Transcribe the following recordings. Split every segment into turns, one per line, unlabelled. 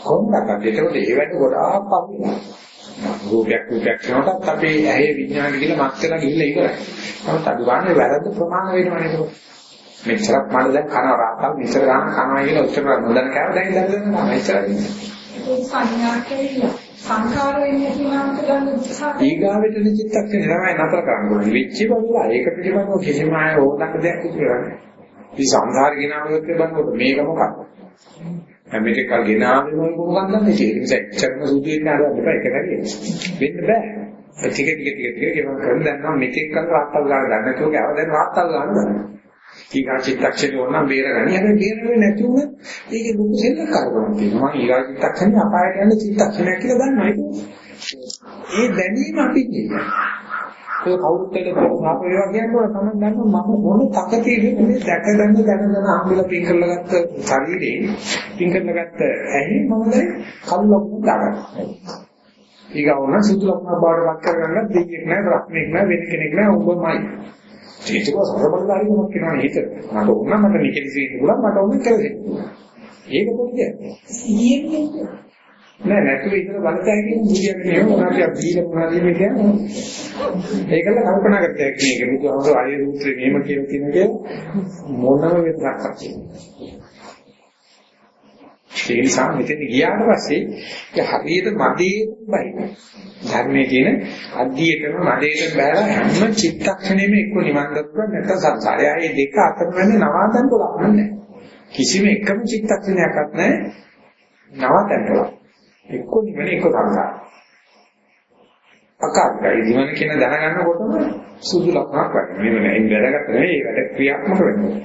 කොහොමද ඒකට ඒ වැඩ ගොඩාක් පදිනවා. රූපයක් රූපයක් කරනකොටත් අපේ ඇහි විඥාන කියලා මත් වෙලා ගිහිල්ලා ඉවරයි. නමුත් අදුගානේ වැරද්ද ප්‍රමාණ වෙනවනේ ඒක. මෙච්චරක් මම දැන් කන රාතල් මෙච්චර ගන්න කනවා කියලා උත්තර නොදන්න කෑව දැන් දැන් දැන් මෙච්චරයි.
ඒක සංඥා කියලා සංකාර වෙන්නේ කියනවාට ගන්න උත්සාහ
ඊගාවෙට චිත්තක්ෂණය තමයි නතර කරන්න ඕනේ. වෙච්ච බවලා ඒක පිළිබඳව කිසිම අය ඕනක් දෙයක් ඉතිරන්නේ. ඉතින් සංසාරේ ගෙනාවොත් බලනකොට මේක මොකක්ද? මේක කල් ගෙනාවේ මොකක් මොකක්ද මේ ඒ නිසා එච්චරම සුදු වෙන්න හදන්න එපා එක හරියට. වෙන්න බෑ. ටික ටික ටික ටික ගෙවන් කරන දැන් නම් මෙතෙක් කල් රාත්තල් ගන්න දැන් නැතුව ගාව දැන් රාත්තල් ගන්න දැන්. ඊගා චිත්තක්ෂණේ ඕනනම් බේරගනි. හැබැයි බේරෙන්නේ නැති වුණොත් ඒකේ ලොකු සෙල්ලක්කාරකමක් තියෙනවා. මම ඊගා චිත්තක්ෂණේ අපායට යන චිත්තක්ෂණයක් කියලා දන්නවා ඒක. ඒ දැනීම අපි කියන්නේ. ඒ කවුරුත් එක්ක ප්‍රෝග්‍රෑම් වේවා කියනකොට තමයි දන්නවා මම මොන තකතිරෙද මේ දැක ගන්න දැන දැන අම්බිලා පින් කරලා ගත්ත ශරීරේ පින් කරලා ගත්ත ඇහි මම දැන් කළු ලකුණු දාගන්නවා. ඊගවුන සුදු ලකුණ බාඩ වත් කරගන්න දෙයක් නෑ රත්නෙක් නෑ වෙන කෙනෙක් නෑ උඹමයි. ඒක සරබලදාරිකමක් කියනවා හිත. මට ඕන මට නිකෙලිසි ඉන්න පුළුවන් මට ඕන කියලා දෙන්න. ඒක පොඩ්ඩක්. සිහියෙන් නෑ නැතුව ඉතල බලතැයි කියන බුදියක් නේ මොනවාද බීල මොනවාද මේ කියන්නේ ඒකල කල්පනා කරතේ මේක බුදුහමෝ ආර්ය සූත්‍රයේ මෙහෙම කියන කෙනක මොනම වෙනසක් නැහැ ඒ නිසා මෙතන ගියාට පස්සේ ඒ හරියට මදේට බයි ධර්මයේ කියන අධ්‍යයනම මදේට බෑලා හැම චිත්තක්ෂණයෙම එක්ක නිවන් දක්වා නැත්නම් සංසාරය ආයේ දෙක අතර වෙන්නේ නවාතන් පොලක් නැහැ කිසිම එකම චිත්තක්ෂණයක්වත් නැහැ නවාතන් පොලක් එක්ක නිවන එක්ක සංසාර. අකාර්යයි නිවන කියන දැනගන්නකොටම සුදු ලක්ෂණක් වගේ. මේ නෙවෙයි වැඩකට නෙවෙයි වැඩ ක්‍රියාත්මක වෙන්නේ.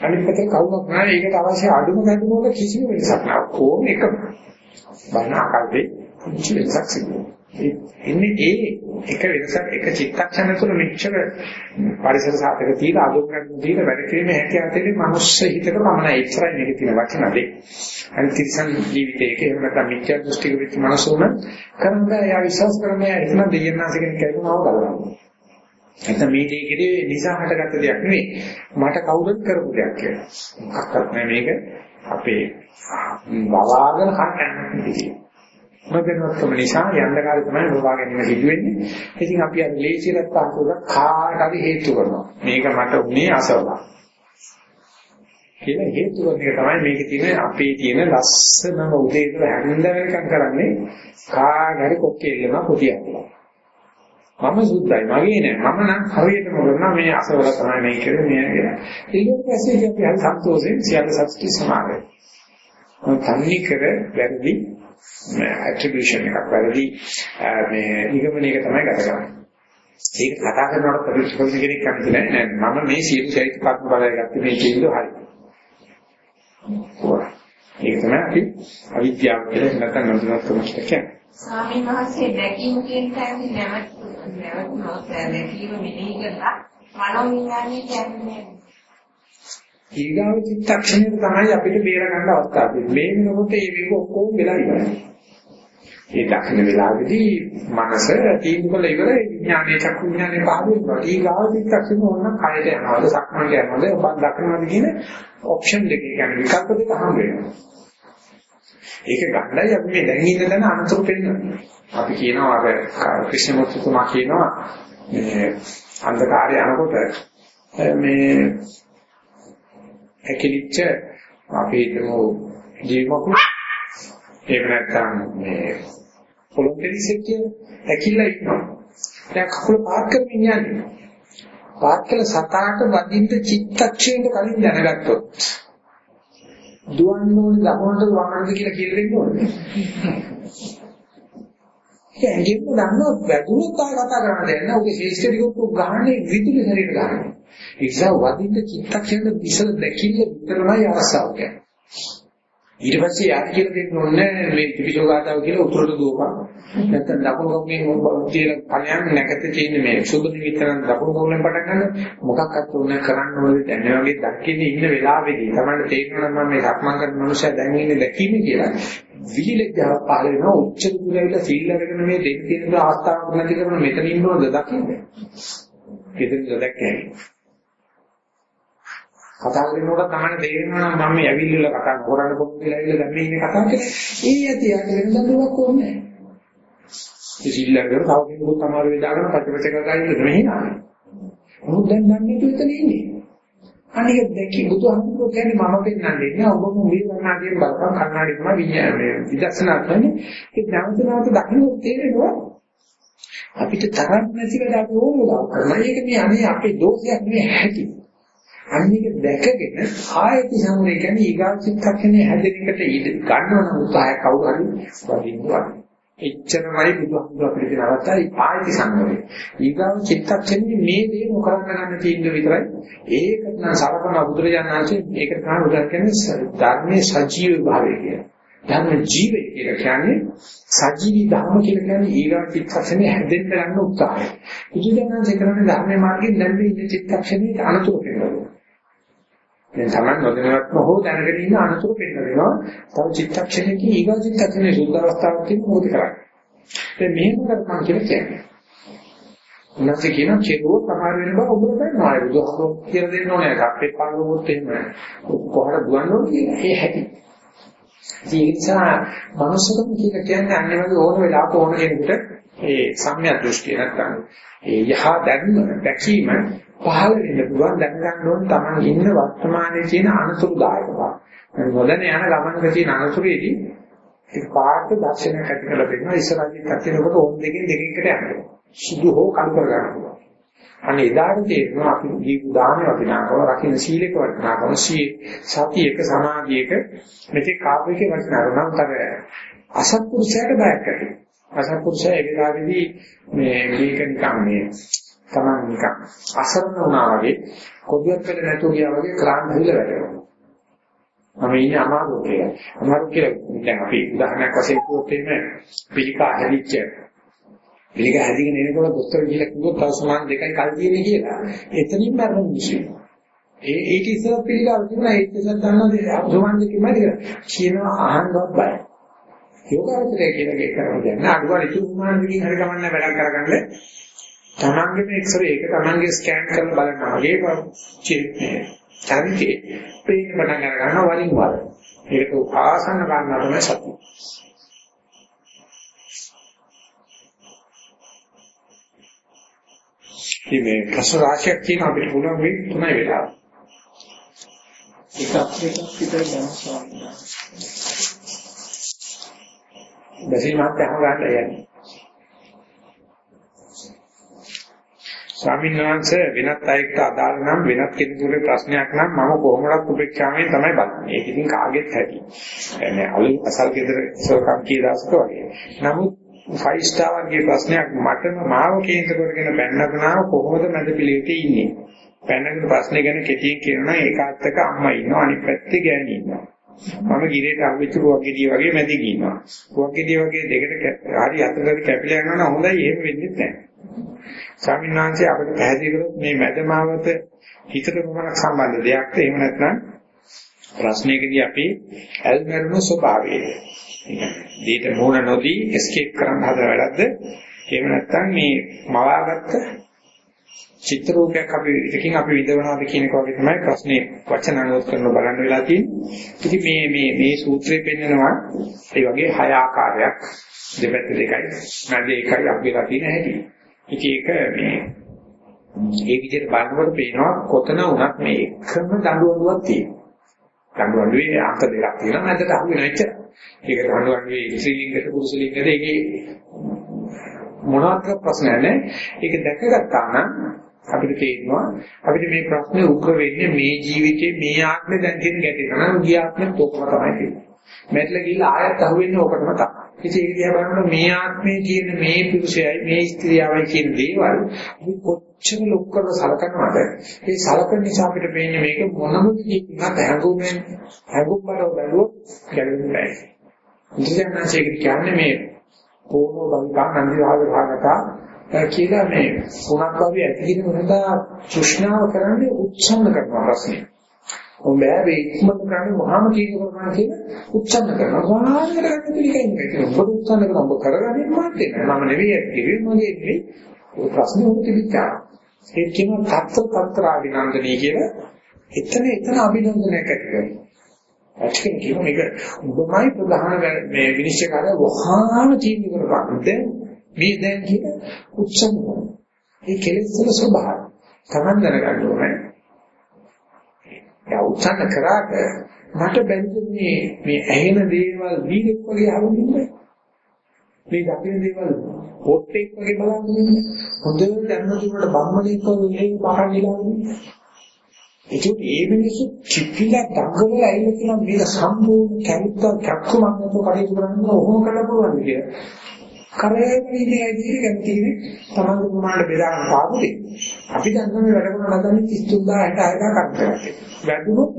අනිත් පැත්තේ කවුරුත් නැහැ ඒකට අවශ්‍ය අඩුම ගැටුම වල කිසිම වෙනසක් නැහැ. කොහොම එකම. බණ ආකාරයේ කිසි වෙනසක් සිදු එන්නේ ඒ එක වෙනසක් එක චිත්තක්ෂණ තුළ මෙච්චර පරිසර සාධක තියෙන අදෝකරණ තියෙන වැඩ කිරීමේ හැකියාව තියෙන මනුස්ස හිතක පමණයි එච්චරයි මේකේ තියෙන වචන දෙක. අනිත් තිරසන් ජීවිතයක එහෙම නැත්නම් මිත්‍යා දෘෂ්ටික වෙච්ච මනසෝන කරන්නේ යා විශ්වාස කරන්නේ එතන දෙයන්නාස කෙනෙක් කියනවාව බලනවා. නැත්නම් මේ දෙකේ නිසා හටගත්ත දෙයක් නෙවෙයි. මට කවුරුත් කරපු දෙයක් කියලා. මොකක්වත් නෑ මේක අපේ බලාගෙන කන්න නොදැනුවත්කම නිසා යන්න කාලේ තමයි ලෝවා ගැනීම සිදු වෙන්නේ. ඉතින් අපි අර ලේසියට පාකුල කාට හරි හේතු කරනවා. මේක මට උනේ අසවලා. කියලා හේතු කරන එක තමයි මේකේ තියෙන අපේ තියෙන ලස්සනම උදේ ඉඳලා හැන්ද වෙනකම් කරන්නේ කාගරි කොක්කෙල්ලම පුතියක්. මම සුද්ධයි මගේ නෑ මම නම් හරියටම කරනවා මේ අසවල තමයි මේ කියන්නේ මේ කියලා. ඊට පස්සේ අපි හරි සතුටුසෙන් සියල්ල සතුටු සමානයි. මම තන්නේ කර වැරදි ඇට්‍රිබියුෂන් එකක් වැරදි මේ නිගමනයක තමයි ගත කරන්නේ. ඒක කතා කරනකොට පරිශෝධන කෙනෙක් කැමති නැහැ. මම මේ සියලු චෛත්‍ය කර්ම බලය ගත්තේ මේ කියන්නේ හරි. ඒක තමයි අපි අවිද්‍යාව කියලා නැත්නම් නඳුනත්කම කියන්නේ.
ස්වාමීන් වහන්සේ දැකීම කියන තැනදී නැවත නැවතුනොත් දැකීම මෙනෙහි කරලා මනෝවිඥානය කියන්නේ
ඊගාව චිත්තක්ෂණය තමයි අපිට බේර ගන්න අවස්ථාව. මේ වෙනකොට මේ වික ඔක්කොම වෙලා ඉවරයි. ඒ දක්ෂින වෙලාවේදී මනස තීන්දුවල ඉවර විඥානයේ චක්කු විඥානයේ පහළ වෙනවා. ඊගාව චිත්තක්ෂණය ඕන කයට යනවාද සක්මන්ට යනවාද ඔබ දක්නවාද කියන ඔප්ෂන් දෙක කියන්නේ විකල්ප දෙක හම් වෙනවා. ඒක ගන්නයි අපි මේ දැන් ඉන්න දැන අනතුරු පෙන්නන්නේ. අපි කියනවා අර ක්‍රිෂ්ණමූර්තිතුමා කියනවා මේ අන්ධකාරය යනකොට මේ ඇකිලිච්ච අපි හිතමු ජීවමකු එහෙම නැත්නම් මේ පොළොන් දෙවිසෙක් කියන ඇකිල්ල ඉන්නවා. දැන් කකුල පාත් කරමින් යන්නේ. පාත් කළ සතාට වදින්න චිත්තක්ෂණයට කලින් දැනගත්තොත් දුවන්න ඕනේ දකුණට වමනට කියලා කියලා දෙන්න ඕනේ. ඒ ඇඟෙන්න දන්නව වැදුනොත් ආය කතා කරන්න දෙන්න. ඔගේ ශේෂ්ඨ ටිකක් ගහන්නේ විදුලි ශරීර ගන්න. ඒ නිසා වදින්න චිත්තක්ෂණ විසල දැකිල්ල විතරමයි අවස්ථාව කියන්නේ. ඊට පස්සේ යාට කියලා දෙන්න ඕනේ මේ ත්‍රිපිටකගතාව කියලා උතුරට දුවපන්. නැත්නම් දකුණු කකුලෙන් කියලා කණයක් නැකත තියෙන මේ සුබ නිවිතරන් දකුණු කකුලෙන් පටන් ගන්න මොකක්වත් ඕන කරන්න ඕනේ දැන් වගේ දක්කේ ඉන්න වෙලාවේදී තමයි තේරෙනවා නම් මේ සක්මන් කරන මනුස්සයා දැන් ඉන්නේ දැකීම කියලා. විලිලජ්ජා පහල වෙනවා උච්ච දුරවිලා සීල් අරගෙන මේ දෙන්න තියෙන ආස්තාවක් නැති කරන මෙතන ඉන්නවද දකින්න. කෙදෙන්ද දැක්කේ. කතා කරනකොට තමයි තේරෙනවා නම් මම මේ ඇවිල්ලා කතා කරන්න පොත් කියලා ඇවිල්ලා දැන් මේ ඉන්නේ කතා කරන්නේ. ඒ ඇති යට වෙන දඬුවමක් ඕනේ. ඒ සීල් අරගෙන තව කෙනෙකුත් තමයි වේදාගෙන කරලා ඉන්නේ මෙහෙ නාන්නේ. මොකද දැන් මන්නේ දෙතන ඉන්නේ. අනික දැකි බුදුහාමුදුරුවෝ කියන්නේ මම පෙන්වන්නේ නෑ ඔබ මුලින් වර්ණාදියෙන් බලපන් කන්නාඩි තමයි විඤ්ඤාණය විදර්ශනා කරන්නේ ඒ ඥානසනාත දකින්නොත් තේරෙනවා අපිට තරම් නැති වැඩ අපි ඕනලා කරනවා ඒක මේ අනේ අපේ දෝෂයක් නෙවෙයි හැටි අනික දැකගෙන ආයති සමුරේ කියන්නේ ඊගා චිත්තක්ෂණේ හැදෙන එකට ඉඳ ගන්නවන උත්සාහය කවුරු හරි වදින්නවා එච්චරමයි බුදුහාමුදුරුවෝ අපිට කියන අවස්ථාවේ ආයති සංවරය. ඊගාව චිත්තක්ෂණේ මේ දේ නොකරන්න ගන්න තියෙන විතරයි. ඒක නම් සරපන බුදුරජාණන් වහන්සේ ඒකට කාණ උදාහරණ කියන්නේ ධර්මයේ සජීව භාවය කියන. ධර්ම ජීවය කියලා කියන්නේ සජීවී ධර්ම කියලා කියන්නේ ඊගාව චිත්තක්ෂණේ හැදෙන්න ගන්න උත්සාහය. බුදුරජාණන් වහන්සේ කරන්නේ ධර්මයේ මාර්ගයෙන් දැන් මේ ඉන්න චිත්තක්ෂණේ අනතුරු වෙනවා. දැන් Taman නොදැනවත්ම හෝ දැනගෙන ඉන්න අනතුරු පෙන්න වෙනවා. තව චිත්තක්ෂණයකින් ඊගා චිත්තක්ෂණයේ සුද්ධ අවස්ථාවක් තියෙන මොකද කරන්නේ? දැන් මෙහෙම කරපන් කියලා කියන්නේ. උන්වහන්සේ කියන කෙරුව සමහර වෙන බව ඔබට දන්නවා. ඒ බුදුහමෝ කියලා දෙන්න ඕනේ. අපේ පාළුවොත් එහෙම කොහොමද දුවන්නේ කියලා. ඒ හැටි. ඒ නිසා මනුස්සකම කියලා කියන්නේ අන්නේ වගේ ඕන වෙලාවක ඕන කෙනෙකුට ඒ සම්‍යක් දෘෂ්ටිය නැත්නම් ඒ යහ දැක්ම දැකීම පහළ වෙන්න පුළුවන් දැනගන්න ඕන තමන් ඉන්න වර්තමානයේ තියෙන අනුසුදායක බව. මොදැන යන ගමනක තියෙන අනුසුරේදී ඒ පාට දර්ශනයක් ඇති කරලා දෙනවා ඉස්සරහින් කටිනකොට ඕන් දෙකෙන් දෙකකට යනවා. සුදු හෝ කල් කර ගන්න පුළුවන්. අනේ එදාට තේරෙනවා අපි ජීව දාන වටිනාකම රකින්න සීලක වටිනාකම සී සතියක සමාධියක මෙතේ කාපේකේ වටිනාකම නම් තර අසත්පුරුෂයාට බයක් ඇති. අසත්පුරුෂයා ඒ වෙලාවේදී මේ මේක නිකන් මේ Taman නිකන් අසරණ වුණා වගේ කොඩියක් වෙල නැතුව ගියා වගේ ක්ලාන්ත හිල වැටෙනවා. මම ඉන්නේ අමාරුව කියලා. අමාරු කියලා දැන් අපි උදාහරණයක් වශයෙන් කිව්වොත් එimhe පිළිකා හැදිච්ච පිළිකා හැදිගෙන එනකොට දොස්තර කියලා කිව්වොත් තව සමාන දෙකයි කල් තියෙන්නේ කියලා. එතනින් මරණ මිනිස්සු. ඒ ඒක ඉස්සර පිළිකාව තිබුණා ඒක ඉස්සර දන්නවා සමාන දෙකයි කියලා. කියනවා අහන්නවත් බයයි. යෝගාවචරය කියලා එක කරනවා දැන් අඩුවල තුන්මාන දෙකින් හරි ගමන්න වැඩක් කරගන්න තමන්ගේම එක්ස්රේ එක තමන්ගේ ස්කෑන් කරලා බලනවා වගේ චිත්‍රය චරිතේ පේන පටන් ගන්නවා වරින් වර. ඒක ආසන්න ගන්නවා තමයි සතිය. ඉතින් මේ ප්‍රශ්න රාශියක් තියෙන අපිට පුළුවන් මේ තුනයි වෙලාව
එකක් එකක් විතර යන ස්වාමීන් වහන්සේ.
බැසි මාත් අහගන්න යන්නේ ස්වාමීන් වහන්සේ වෙනත් අයෙක්ට අදාළ නම් වෙනත් කෙනෙකුගේ ප්‍රශ්නයක් නම් මම කොහොමවත් උපේක්ෂාවෙන් තමයි බලන්නේ. ඒක ඉතින් කාගෙත් හැටි. يعني අලු අසල් ගෙදර සෝකම් කියලාස්ක වගේ. නමුත් 5 star වර්ගයේ ප්‍රශ්නයක් මටම මාව කේන්ද්‍ර කරගෙන බැන්නකනාව කොහොමද මැද පිළිවෙතේ ඉන්නේ? බැන්නගෙන ප්‍රශ්නේ ගැන කෙටියෙන් කියනවා ඒකාත්තක අම්මා ඉන්නවා අනිත් පැත්තේ ගෑණි ඉන්නවා. මම ගිරේට අහුවෙච්ච පුවක්ගෙඩිය වගේ මැදි ගිනවා. පුවක්ගෙඩිය වගේ දෙකට හරි අතකට කැපිලා යනවා නම් හොඳයි එහෙම වෙන්නේ නැහැ. ස්වාමීන් වහන්සේ අපිට පැහැදිලි කරොත් මේ මැදමාවත හිතට මොනක් සම්බන්ධ දෙයක්ද එහෙම නැත්නම් ප්‍රශ්නයකදී අපි ඇල්මර්ම ස්වභාවය දෙයට මොන නොදී එස්කේප් කරන්න හදන වැඩක්ද එහෙම නැත්නම් මේ මවාගත්ත චිත්‍ර රූපයක් අපි එකකින් අපි විඳවනවාද කියන එක වගේ තමයි ප්‍රශ්නේ වචන අනුවත් කරන බලන්න වෙලා තියෙන්නේ. ඉතින් මේ මේ මේ සූත්‍රයේ පෙන්නනවා ඒ වගේ හය ආකාරයක් දෙපැත්ත දෙකයි මැද එකයි අපිලා තියෙන හැටි. ඉතින් ඒක මේ ඒ විදිහට බලනකොට පේනවා කොතන වුණත් මේ එකම දඬුවමක් තියෙනවා. දඬුවමේ අන්ත දෙකක් තියෙනවා මැදට අහු වෙන එච්චර. ඒක දඬුවමේ ශ්‍රී ලිංගට පුරුෂ ලිංගට ඒකේ මොනවාක් ප්‍රශ්නයක් නැහැ. ඒක දැකගත්තා නම් අපිට තේරෙනවා අපිට මේ ප්‍රශ්නේ උත්තර වෙන්නේ මේ ජීවිතේ මේ ආත්මේ දැන් තියෙන ගැටේ තමයි ගිය ආත්මෙත් ඔක්කොම තමයි තියෙන්නේ. මෙట్ల ගිහිල්ලා ආයෙත් අහුවෙන්නේ ඕකටම තමයි. ඉතින් ඒක දිහා බලනකොට මේ ආත්මයේ තියෙන මේ පුරුෂයයි මේ ස්ත්‍රියවයි කියන දේවල් අපි කොච්චර ලොක් කරලා සලකනවද? ඒ සලකන නිසා අපිට පේන්නේ මේක මොනම දෙයකින්වත් හැඟුම්ෙන් හැඟුම් බරව බැලුවොත් ගැලවෙන්නේ නැහැ. ඉතින් කියන්නේ මේ පොනෝ බංකා නන්දිවාද භාගතා කියලා මේ පුණක් වගේ ඇතිගෙන වෙනදා තෘෂ්ණාව කරන්නේ උත්සන්න කරන ප්‍රශ්නේ. ඔබ බෑ මේ ඉක්මනට කරන්නේ වහාම කීක කරනවා කියන උච්චන්න කරනවා. වාහන කරගන්න පිළිකයි නේ. ඔබ උච්චන්න කරන ඔබ කරගන්නේ මාත් එන්නේ. මම නෙවෙයි කිව්වේ මගේ නෙවෙයි. ඔය ප්‍රශ්නේ උත් තිබිච්චා. ඒ කියන තත්ත්ව තත්ත්‍රාවිනන්දනී කියලා එතන එතන අභිනන්දනයක් ඇති කරනවා. ඇත්තටම කියන මේක ඔබමයි ප්‍රධාන මේ විනිශ්චයකාරය වහාම තීන්දුව කරපන්. දැන් මේ දැන් කියන උච්චන්න කරනවා. ඒ කෙලෙස් වල ස්වභාවය. Taman දැනගන්න ඕනේ. යා උත්සන්න කරාට මට බැඳුනේ මේ ඇහෙන දේවල් වීගෙක් වගේ අහුන්නේ මේ දකින දේවල් පොට්ටෙක් වගේ බලන්නේ හොඳට දැනුනට බම්මණෙක් වගේ පහන් ඉලාන්නේ ඒක ඒ මිනිස්සු චිප්පිලා දඟලලා ඇවිල්ලා කියන මේක සම්පූර්ණ කැරිත්ත කක්කමක් නැතුව කටයුතු කරන්න ඕහොම කරන්න පුළුවන් කියලා. කරේ විදිහේ ඇදී ගැන්තිනේ තමන්ගේ ප්‍රමාණය බෙදා ගන්න පාඩුවේ. අපි දන්නනේ වැඩ කරන ලදන්නේ 33000 60000 කට්ටයක්. වැඩුණොත්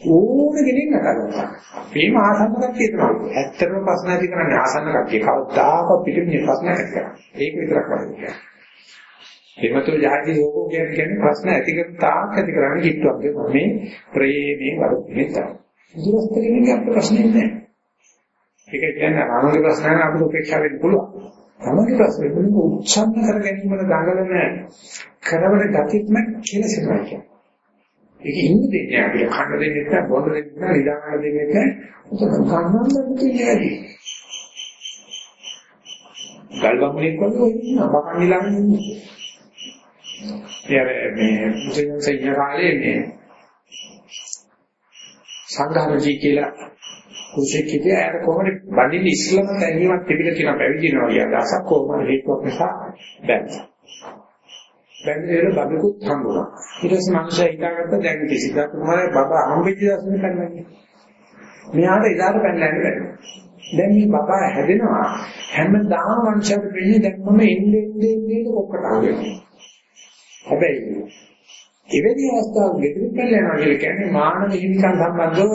ඕන කෙනෙක් නටනවා. මේම ආසන්න කට්ටිය තමයි. ඇත්තටම ප්‍රශ්න ඇති කරන්නේ ආසන්න කට්ටිය. කවදාකවත් පිටින් ප්‍රශ්න ඇති කරන්නේ. ඒක විතරක් කරන්නේ. එමතුල ජාති යෝගෝ කියන්නේ ප්‍රශ්න ඇති කරන තාක් ඇති කරන්නේ කිට්ටුවක්. මේ ප්‍රේමේ වරුද්දේ තමයි. දුරස්තරින්නේ අපේ ප්‍රශ්නේ නැහැ. ඒක කියන්නේ අනුගේ ප්‍රශ්නයන් අපිට උපේක්ෂා වෙන්න පුළුවන්. තමගේ ප්‍රශ්නේ වලින් උච්චන්න කර ගැනීමට දඟලන කරවල ගතිත්ම කියලා සිතනවා කියන්නේ. ඒක ඉන්න දෙන්නේ අපිට කන්න දෙන්නේ නැහැ, බොන්න දෙන්නේ නැහැ, නිදාගන්න දෙන්නේ නැහැ. උතන කන්නන්න දෙන්නේ ගල්බමුණෙක් වගේ ඔය ඉන්න බකන් නිලාගෙන ඉන්නේ. ඒ මේ මුලින්ම සෙයිය කාලේ මේ සංඝාරජී කියලා කුසෙක් හිටියා එයාට කොහොමද බඳින්න ඉස්ලාම දැනීමක් තිබිලා තියෙන පැවිදිනවා කියන අදහසක් කොහොමද හේතුවක් නිසා දැක්කා. බැඳිරේ බබකුත් හම්බුණා. ඊට පස්සේ මනුස්සයා හිතාගත්ත දැන් කිසිදාක තමයි බබා හම්බෙච්ච දවසේ කන්නේ. මෙයාට එදාට පැනලා යන්න බැහැ. දැන් මේ බබා හැදෙනවා හැමදාම මනුස්සයාට වෙන්නේ දැන් මම එන්නේ එන්නේ එන්නේ කොක්කට ආවෙන්නේ. හැබැයි එවැනි අවස්ථාවක ගෙදරින් පැනලා යනවා කියලා කියන්නේ මානව හිමිකම් සම්බන්ධව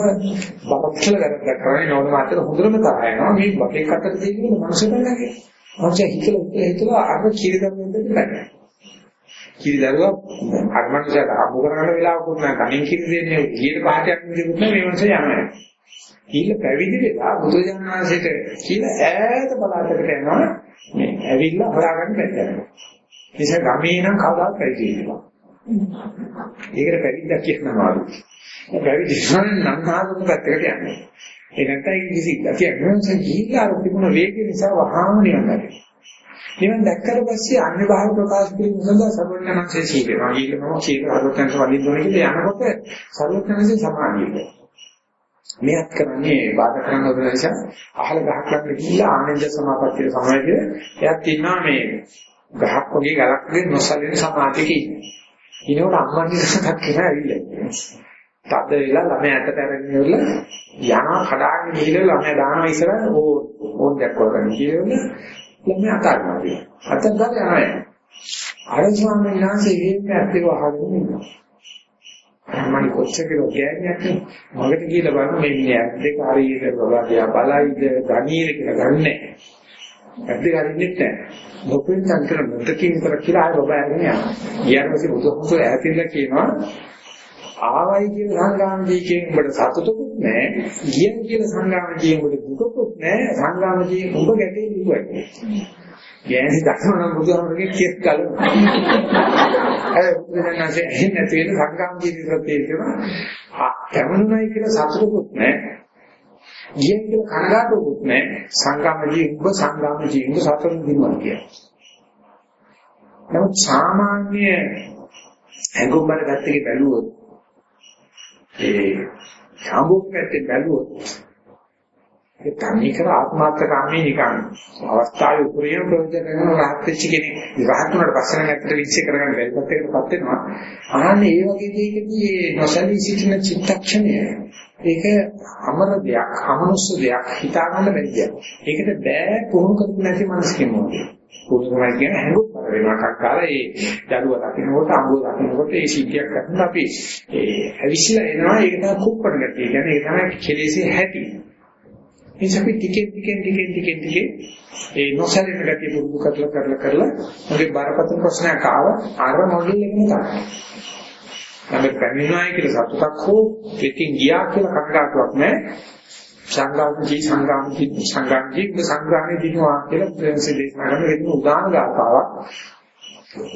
බබක්ෂල වැරද්දක් කරන්නේ නෝන මාතර හොඳටම තරහ යනවා මේ බබෙක් අතර තියෙන මනුස්සයෙක්ගේ මනුස්සය හිතලා හිතලා අර කිරි දරුවෙන්ද බෑ. කිරි දරුවා අර මනුස්සයට අහු කරගන්න වෙලාවකුත් නැහැ. කණින් කිරි දෙන්නේ කීයට පහටයක් නෙවෙයි මේ මනුස්සය යනවා කීල පැවිදි වෙලා බුදුජානනාංශයට කියලා ඈත බලාතකට යනවා. මේ ඇවිල්ලා හොයාගන්න බැහැ. නිසා ගමේ නම් කවදාවත් පැවිදි වෙන්නේ ඒකට පැවිද්දක් කියනවා. පැවිදි නම් නාදුක පැත්තකට යන්නේ. ඒ නැත්නම් කිසි ගැතියක් නෙවෙයි ජීවිතය තිබුණ වේගය නිසා වහාම නිවන් දකිනවා. නිවන් දැක්කට පස්සේ අන්‍ය භාව ප්‍රකාශ කිරීම සඳහා සර්වඥාන්සේ සීලනවා. ඊළඟම සීල හරවතන්ට වලින් දුන්නේ කියලා යනකොට සර්වඥාන්සේ සමාධිය. මෙයත් කරන්නේ බාධා කරන නිසා අහල ගහක් ළඟ ගිහිල්ලා ආනන්ද සමාපත්තිය සමයේදී එයාත් ඉන්නවා මේ ගහක් වගේ ගලක් වගේ නොසලින සමාධියක ඉන්නේ. ඊනොට අම්මගේ සතක් කියලා ඇවිල්ලා. තද වෙලා ළමයා ඇට පැරගෙන ඉවරලා යනවා කඩාගෙන ගිහලා ළමයා දානවා ඉස්සර ඕ ඕන් දැක්වගෙන කියලා ළමයා අතාරිනවා. අතෙන් ගාලා යනවා. අර ස්වාමීන් වහන්සේ ඒක ඇත්තේ වහගෙන ඉන්නවා. මම කොච්චර කියලා කියන්නේ මගට කියලා බලන්න මේ මිනිහ ඇත්තේ කාරියට බබා දිහා බලයිද ගණීර කියලා ගන්නෑ. ඇත්තේ ගන්නෙත් නැහැ. මොකෙන් චන්තර මුතකින් කර කියලා ආය බබා ඇගෙන යනවා. ඊයන් පස්සේ බුදුහමෝ ඈතින්ලා කියනවා ආවයි කියන සංගාමජීකෙන් උඹට සතුටුකුත් නැහැ. ගියන් කියන සංගාමජීකෙන් උඹට දුකකුත් නැහැ. සංගාමජීකෙන් උඹ ගැටේ ලිව්වයි. ගෑනි දක්වන බුදුහමෝගේ කියක් ගලනවා. අය බුදුදහමේ එහෙම නැති වෙන සංගාමජීකෙන් තියෙනවා. කැමනුනයි කියලා සතුටුකුත් නැහැ. ගියන් කියලා කනගාටුවකුත් නැහැ. සංගාමජී උඹ සංගාමජී උඹ සතරන් දිනුවා කියන්නේ. නමුත් සාමාන්‍ය ඇඟුම් බල පැත්තේ බැලුවොත් ඒ සම්බුක් පැත්තේ බැලුවොත් ඒ තනිකර ආත්මාර්ථකාමී නිකන් අවස්ථාවේ උපරිම ප්‍රයෝජන ගන්න රහත් වෙච්ච කෙනෙක්. රහත් වුණාට පස්සේ නම් ඇත්තට විශ්ේ කරගන්න බැරි පැත්තකටපත් වෙනවා. අහන්නේ ඒ වගේ දෙයකදී නොසලී සිටින චිත්තක්ෂණය ඒක අමර දෙයක්, අමනුෂ්‍ය දෙයක්, හිතා ගන්න බැරි දෙයක්. ඒකට බෑ පුහුණු කරන්නේ නැති මනසකින් මොකද? පුහුණුමයි කියන හැඟුම් බල වෙනවා කක්කාර ඒ දරුව දකින්නකොට අඹුව දකින්නකොට ඒ සිද්ධියක් ගන්න අපි ඒ ඇවිස්සලා එනවා ඒක තමයි කුප්පණ ගැතිය. කියන්නේ ඒක තමයි කෙලෙසේ හැටි. එනිසා අපි ටිකෙන් ටිකෙන් ටිකෙන් ටිකෙන් ටිකෙන් ඒ නොසලින ගැතිය පුරුදු කරලා කරලා කරලා මගේ බරපතල ප්‍රශ්නයක් ආව අර මොඩල් එකම තමයි. ළඟ පැමිණුණායි කියලා සතුටක් හෝ පිටින් ගියා කියලා කනගාටුවක් නැහැ. සංගාමී සංගාමී සංගාමී සංගාමී දිනවා කියලා ප්‍රේමසේ දේශනා කරන එක උදාන ගාතාවක්.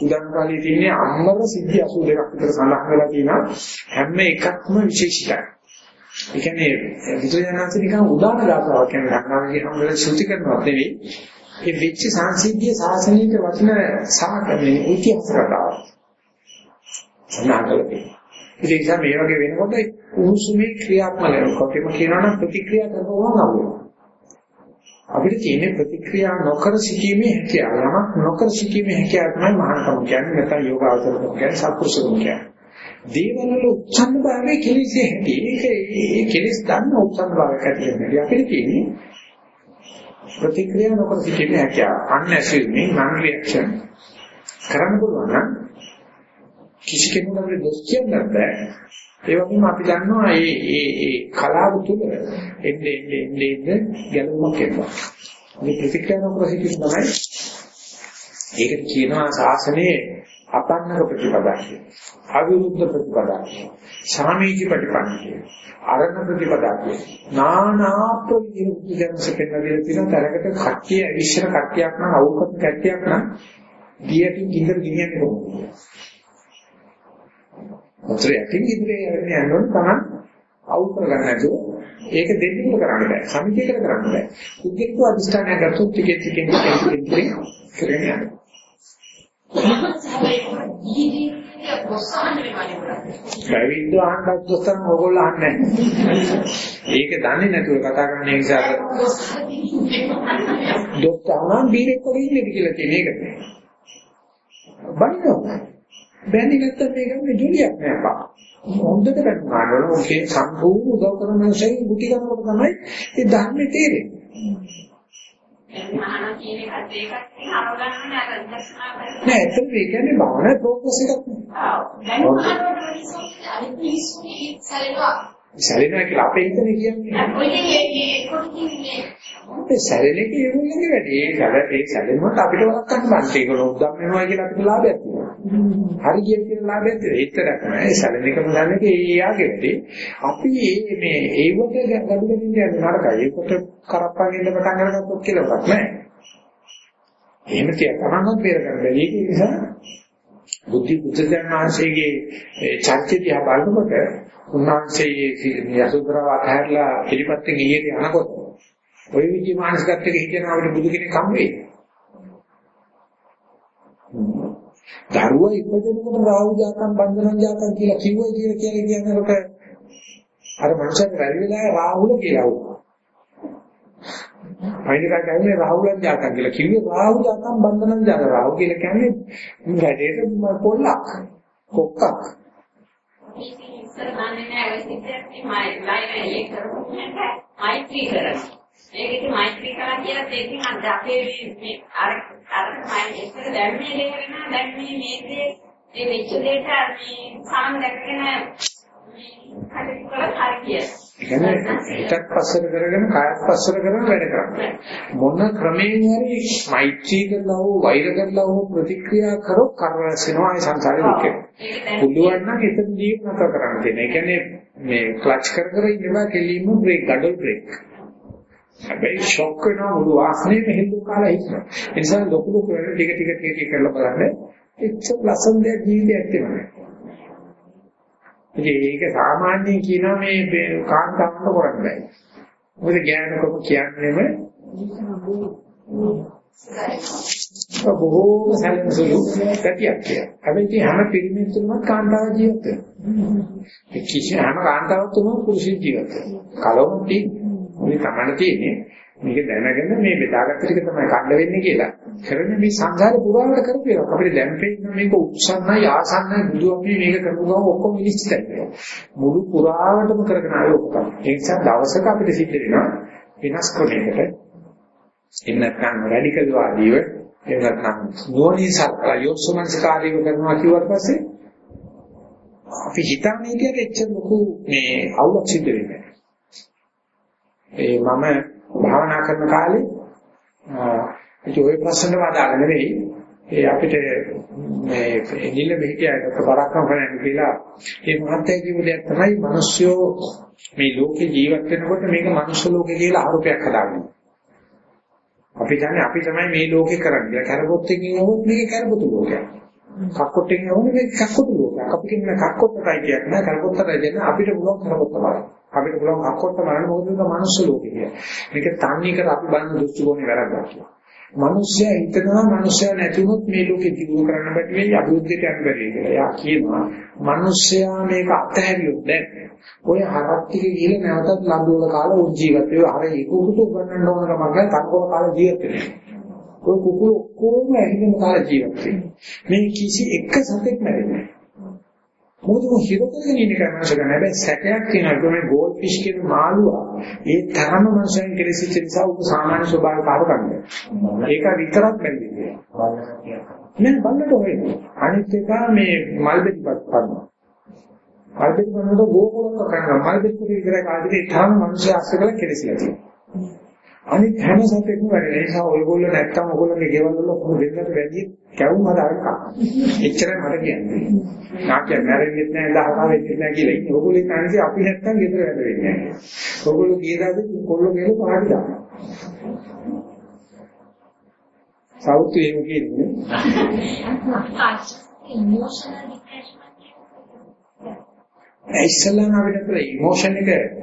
උදාන කාලේ තියෙන අම්මර සිද්ධි 82ක් විතර සඳහන් වෙලා තියෙනවා හැම එකක්ම විශේෂිතයි. ඒ කියන්නේ විද්‍යාඥයන්සේ නිකන් උදාන ගාතාවක් කියන ගන්නවා කියන ශ්‍රුති කරනවා නෙවෙයි. ඒ වෙච්ච සංසිද්ධිය සාසනික වචන සාකමේ ඉතිහාස කතාවක්. සනාකලපේ. ඒ නිසා මේ වගේ වෙනකොට උණුසුමේ ක්‍රියාත්මක වෙනකොට එම කියනවා නම් ප්‍රතික්‍රියා කරනවා නෑ. අපිට තියෙන ප්‍රතික්‍රියා නොකර සිටීමේ හැකියාව. යමක් නොකර සිටීමේ හැකියාව තමයි මහානකම කියන්නේ නැත්නම් යෝගාවචරකම කියන්නේ සත්පුරුෂකම කියන්නේ. දේවල් වල උච්ඡන්න භාවයේ කෙලෙසේ හැටි. ඒක ඒ කෙලෙස් ගන්න උච්ඡන්න භාවයක් ඇති වෙනවා. අපිට තියෙන්නේ ප්‍රතික්‍රියා නොකර සිටීමේ හැකියාව. unassuming non reaction කරන්න පුළුවන් නම් කිසි කෙනෙකුට දොස් කියන්න බෑ. ඒ වගේම අපි දන්නවා මේ මේ මේ කලාව තුල එන්නේ එන්නේ එන්නේ ගැලවීමක් එනවා. මේ ප්‍රතික්‍රියා නොකර සිටීම තමයි ඒකට කියනවා ශාසනයේ අපන්නක ප්‍රතිපදා කියලා. අවිරුද්ධ ප්‍රතිපදා කියලා. සාමීචි ප්‍රතිපන්න කියලා. අරණ ප්‍රතිපදා කියලා. නානා ප්‍රවිරුද්ධ පෙන්නගෙන තියෙන තරකට කට්ටිය විශ්ව කට්ටියක් නම් අවුකත් කට්ටියක් නම් දියකින් ගින්දර ගෙනියන්නේ කොහොමද? වතුර යටින් ඉදිරියේ යන්නේ යනොත් තමයි අවුල් කරගන්න නැතුව ඒක දෙන්නම කරන්න බෑ. සමිතියකට කරන්න බෑ. උද්දේශ අධිෂ්ඨානය ගත්තොත් ටිකෙන් ටිකෙන් ටිකෙන් ටිකෙන් කරගෙන යනවා. පැවිද්ද අහන්නත් දොස්තර ඕගොල්ලෝ අහන්නේ නැහැ. ඒක දන්නේ නැතුව කතා කරන නිසා දොස්තර නම් බීරෙක් වගේ ඉන්නේ කියලා කියන එක. බනිනවා. බැඳි ගත්ත මේක මේ ජොලියක් නෑ පා. හොඳට නේද? ඔකේ සම්පූර්ණ උදව් කරන මිනිස්සුයි මුටි ගන්නකොට තමයි ඒ ධර්මයේ තේරෙන්නේ. නෑ ඒක කියන්නේ භාවනා ප්‍රෝග්‍රස් එකක් නේ. සැලෙනවා කියලා අපේ හිතේ කියන්නේ. ඒ සැලෙන එක ඒගොල්ලෝගේ වැඩි. ඒ සැල ඒ සැලෙනකොට අපිට වළක්වන්න බෑ. ඒගොල්ලෝ උද්දම් වෙනවා කියලා අපිට ලාභයක් තියෙනවා. හරි කියන කියන ලාභයක් තියෙනවා. ඒතරක් නෑ. ඒ සැලෙන එකම ගන්න එක ඒ යාගේ වැඩි. අපි මේ ඒවට ගඩු දෙමින් යන නරකයි. ඒකට කරප්පගෙන ඉන්න පටන් ගන්නකොත් කියලා එකක් නෑ. එහෙම තියා තමන්වත් බේර ගන්න බැරි ඒක නිසා බුද්ධි බුද්ධජනනාංශයේ චර්චිතය බලනකොට උන්වහන්සේ යසෝදරාව අතහැරලා පිළිපැත්තෙන් ගියේ යනකොට ඔය විදි මානසිකත්වයක හිටියන අපිට බුදු කෙනෙක් හම් වෙයි. දරුවා ඉපදෙනකොට රාහු ජාතම් බන්ධනං ජාතම් කියලා කිව්වයි කියලා කියලා කියනකොට අර මනුස්සයාට වැඩි වෙලාවේ රාහුල කියලා වුණා. අයිනිකා කියන්නේ රාහුල ජාතම් කියලා කිව්වේ රාහු ජාතම් බන්ධනං ජාතම් රාහු කියලා කියන්නේ වැඩේට පොල්ලක් කොක්කක්.
ඉස්සර දන්නේ නැහැ ඔය සිද්ධියක් මේ ලයින එක කරපු නැහැ මෛත්‍රී කරනවා. ඒකෙදි මෛත්‍රී කරා කියලා තේකින් අද අපේ මේ අර අර මම ඉස්සර දැම්මේ දෙකගෙන දැන් මේ මේ දේ මේ වෙච්ච දෙයට මේ සාම දැක්කගෙන මේ කටයුතු කරලා හරිය.
හිතක් පස්සට කරගෙන කායත් පස්සට කරගෙන වැඩ කරන්නේ. මොන ක්‍රමයෙන් හරි මෛත්‍රී කරලා හෝ වෛර කරලා හෝ ප්‍රතික්‍රියා කරොත් කරවැසෙනවා ඒ සංසාරේ දුකේ. පුළුවන් නම් එතනදී නතර කරන්න තියෙන. ඒ කියන්නේ මේ ක්ලච් කර කර ඉන්නවා කෙලින්ම බ්‍රේක් ගඩොල් බ්‍රේක්. හැබැයි ෂොක් වෙනවා මුළු වාහනේම හෙල්ලු කාලා හිටිනවා. ඒ නිසා ලොකු ලොකු වැඩ ටික ටික ටික ටික කරලා බලන්න එච්ච ලස්සන දෙයක් ජීවිතයක් තියෙනවා. ඉතින් ඒක සාමාන්‍යයෙන් කියනවා මේ කාන්තාවන්ට කරන්න බෑ. මොකද ඥානකම කියන්නේම බොහෝම සැලසුළු ගතියක් කියලා. හැබැයි ඉතින් හැම පිරිමින් තුනම කාන්තාව ජීවත් වෙනවා. කිසි හැම කාන්තාවක් තුනම පුරුෂ ජීවත් වෙනවා. කලවම තියෙන්නේ. මේ තමයි තියෙන්නේ. මේක දැනගෙන මේ බෙදාගත්ත ටික තමයි කඩ වෙන්නේ කියලා. කරන්නේ මේ සංසාරේ පුරාවට කරපු එක. අපිට දැන් පේන්නේ මේක උත්සන්නයි ආසන්නයි බුදු අපි මේක කරපු ගමන් ඔක්කොම විනිශ්චිතයි. මුළු පුරාවටම කරගෙන ආවේ ඔක්කොම. ඒ නිසා දවසක අපිට සිද්ධ වෙනවා වෙනස් ක්‍රමයකට එන්න නැත්නම් රැඩිකල් වාදීව එහෙම නැත්නම් නෝනිසක්ලා යොත්සමංස්කාරීව කරනවා කිව්වට පස්සේ අපි හිතන්නේ කියන එච්චර ලොකු මේ අවුලක් සිද්ධ වෙන්නේ. ඒ මම භාවනා කරන කාලේ ඒ ඔය ප්‍රශ්න වදාගෙන නෙවෙයි ඒ අපිට මේ නිල මෙහිටියට පරක්කම් කරන්න කියලා ඒ මහත්ය කියපු දෙයක් තමයි මිනිස්සු මේ ලෝකේ ජීවත් වෙනකොට මේක මනුෂ්‍ය ලෝකේ කියලා ආරෝපයක් හදාගන්න. අපි දන්නේ අපි තමයි මේ ලෝකේ කරන්නේ. කරපොත්තකින් යවොත් මේක කරපොතු ලෝකයක්. කක්කොට්ටෙන් යවොත් මේක කක්කොටු ලෝකයක්. අපිට කියන කක්කොට්ටයි කියන්නේ කරපොත්තයි දෙන්න අපිට පුළුවන් කරපොත්ත බලන්න. අපිට පුළුවන් කක්කොට්ට බලන්න මොකද මේක මනුෂ්‍ය ලෝකේ කියන්නේ. මේක තන්නේ කර අපි බලන දෘෂ්ටි කෝණේ වැරද්දක් කියලා. මිනිස්සයා හිතනවා මිනිස්සයා නැතිවොත් මේ ලෝකෙ දියුණු කරන්න බැරි වෙයි අභිවෘද්ධියට යන්න බැරි කියලා. එයා කියනවා මිනිස්සයා මේක අත්හැරියොත් දැන් ඔය හරක් ටික ගිහලා නැවතත් ලබුවල කාලා උන් ජීවත් වෙනවා. අර ඒකුකුට උගන්නන්න ඕන කමක් නැහැ. තනකොළ කාලා ජීවත් වෙනවා. ඔය කුකුල ඔක්කොම ඇහිගෙන කාලා ජීවත් වෙනවා. මේ කිසි එක සතෙක් නැරෙන්නේ මොකද මො හිරකගෙන ඉන්න කමස ගන්න හැබැයි සැකයක් තියෙනවා මේ ගෝල් ෆිෂ් කියන මාළුවා ඒ තරම මනුෂයන් කෙරෙසිච්ච නිසා උප සාමාන්‍ය ස්වභාවය පාර ගන්න. ඒක විතරක් බැරි දෙයක්. නෑ බන්නට හොයන්නේ. අනිත් එක මේ මල්බෙඩි පත් කරනවා. මල්බෙඩි කරනකොට ගෝකොලක කරනවා. මල්බෙඩි කුඩි විතරයි කාදිනේ තරම මනුෂ්‍ය අස්සකල කෙරෙසිලා තියෙනවා. අනිත් හැම සතෙක්ම වැඩ. ඒ නිසා ඔයගොල්ලෝ නැත්තම් ඔයගොල්ලෝගේ ගෙවල් වල ඔක්කොම දෙන්නට වැඩි කැවුම් හදාගෙන කා. එච්චරයි මට කියන්නේ. නාකිය මැරෙන්නෙත් නැහැ, දහහා වෙන්නෙත් නැහැ කියලා ඉන්නේ. ඔයගොල්ලෝ කියන්නේ අපි නැත්තම් ගෙදර වැඩ වෙන්නේ නැහැ. ඔයගොල්ලෝ කීයදාද කොල්ලෝ ගෙල පාටි දානවා. සෞතු එහෙම කියන්නේ. ඉස්සල්ලාම අපිට ඉමෝෂන් එක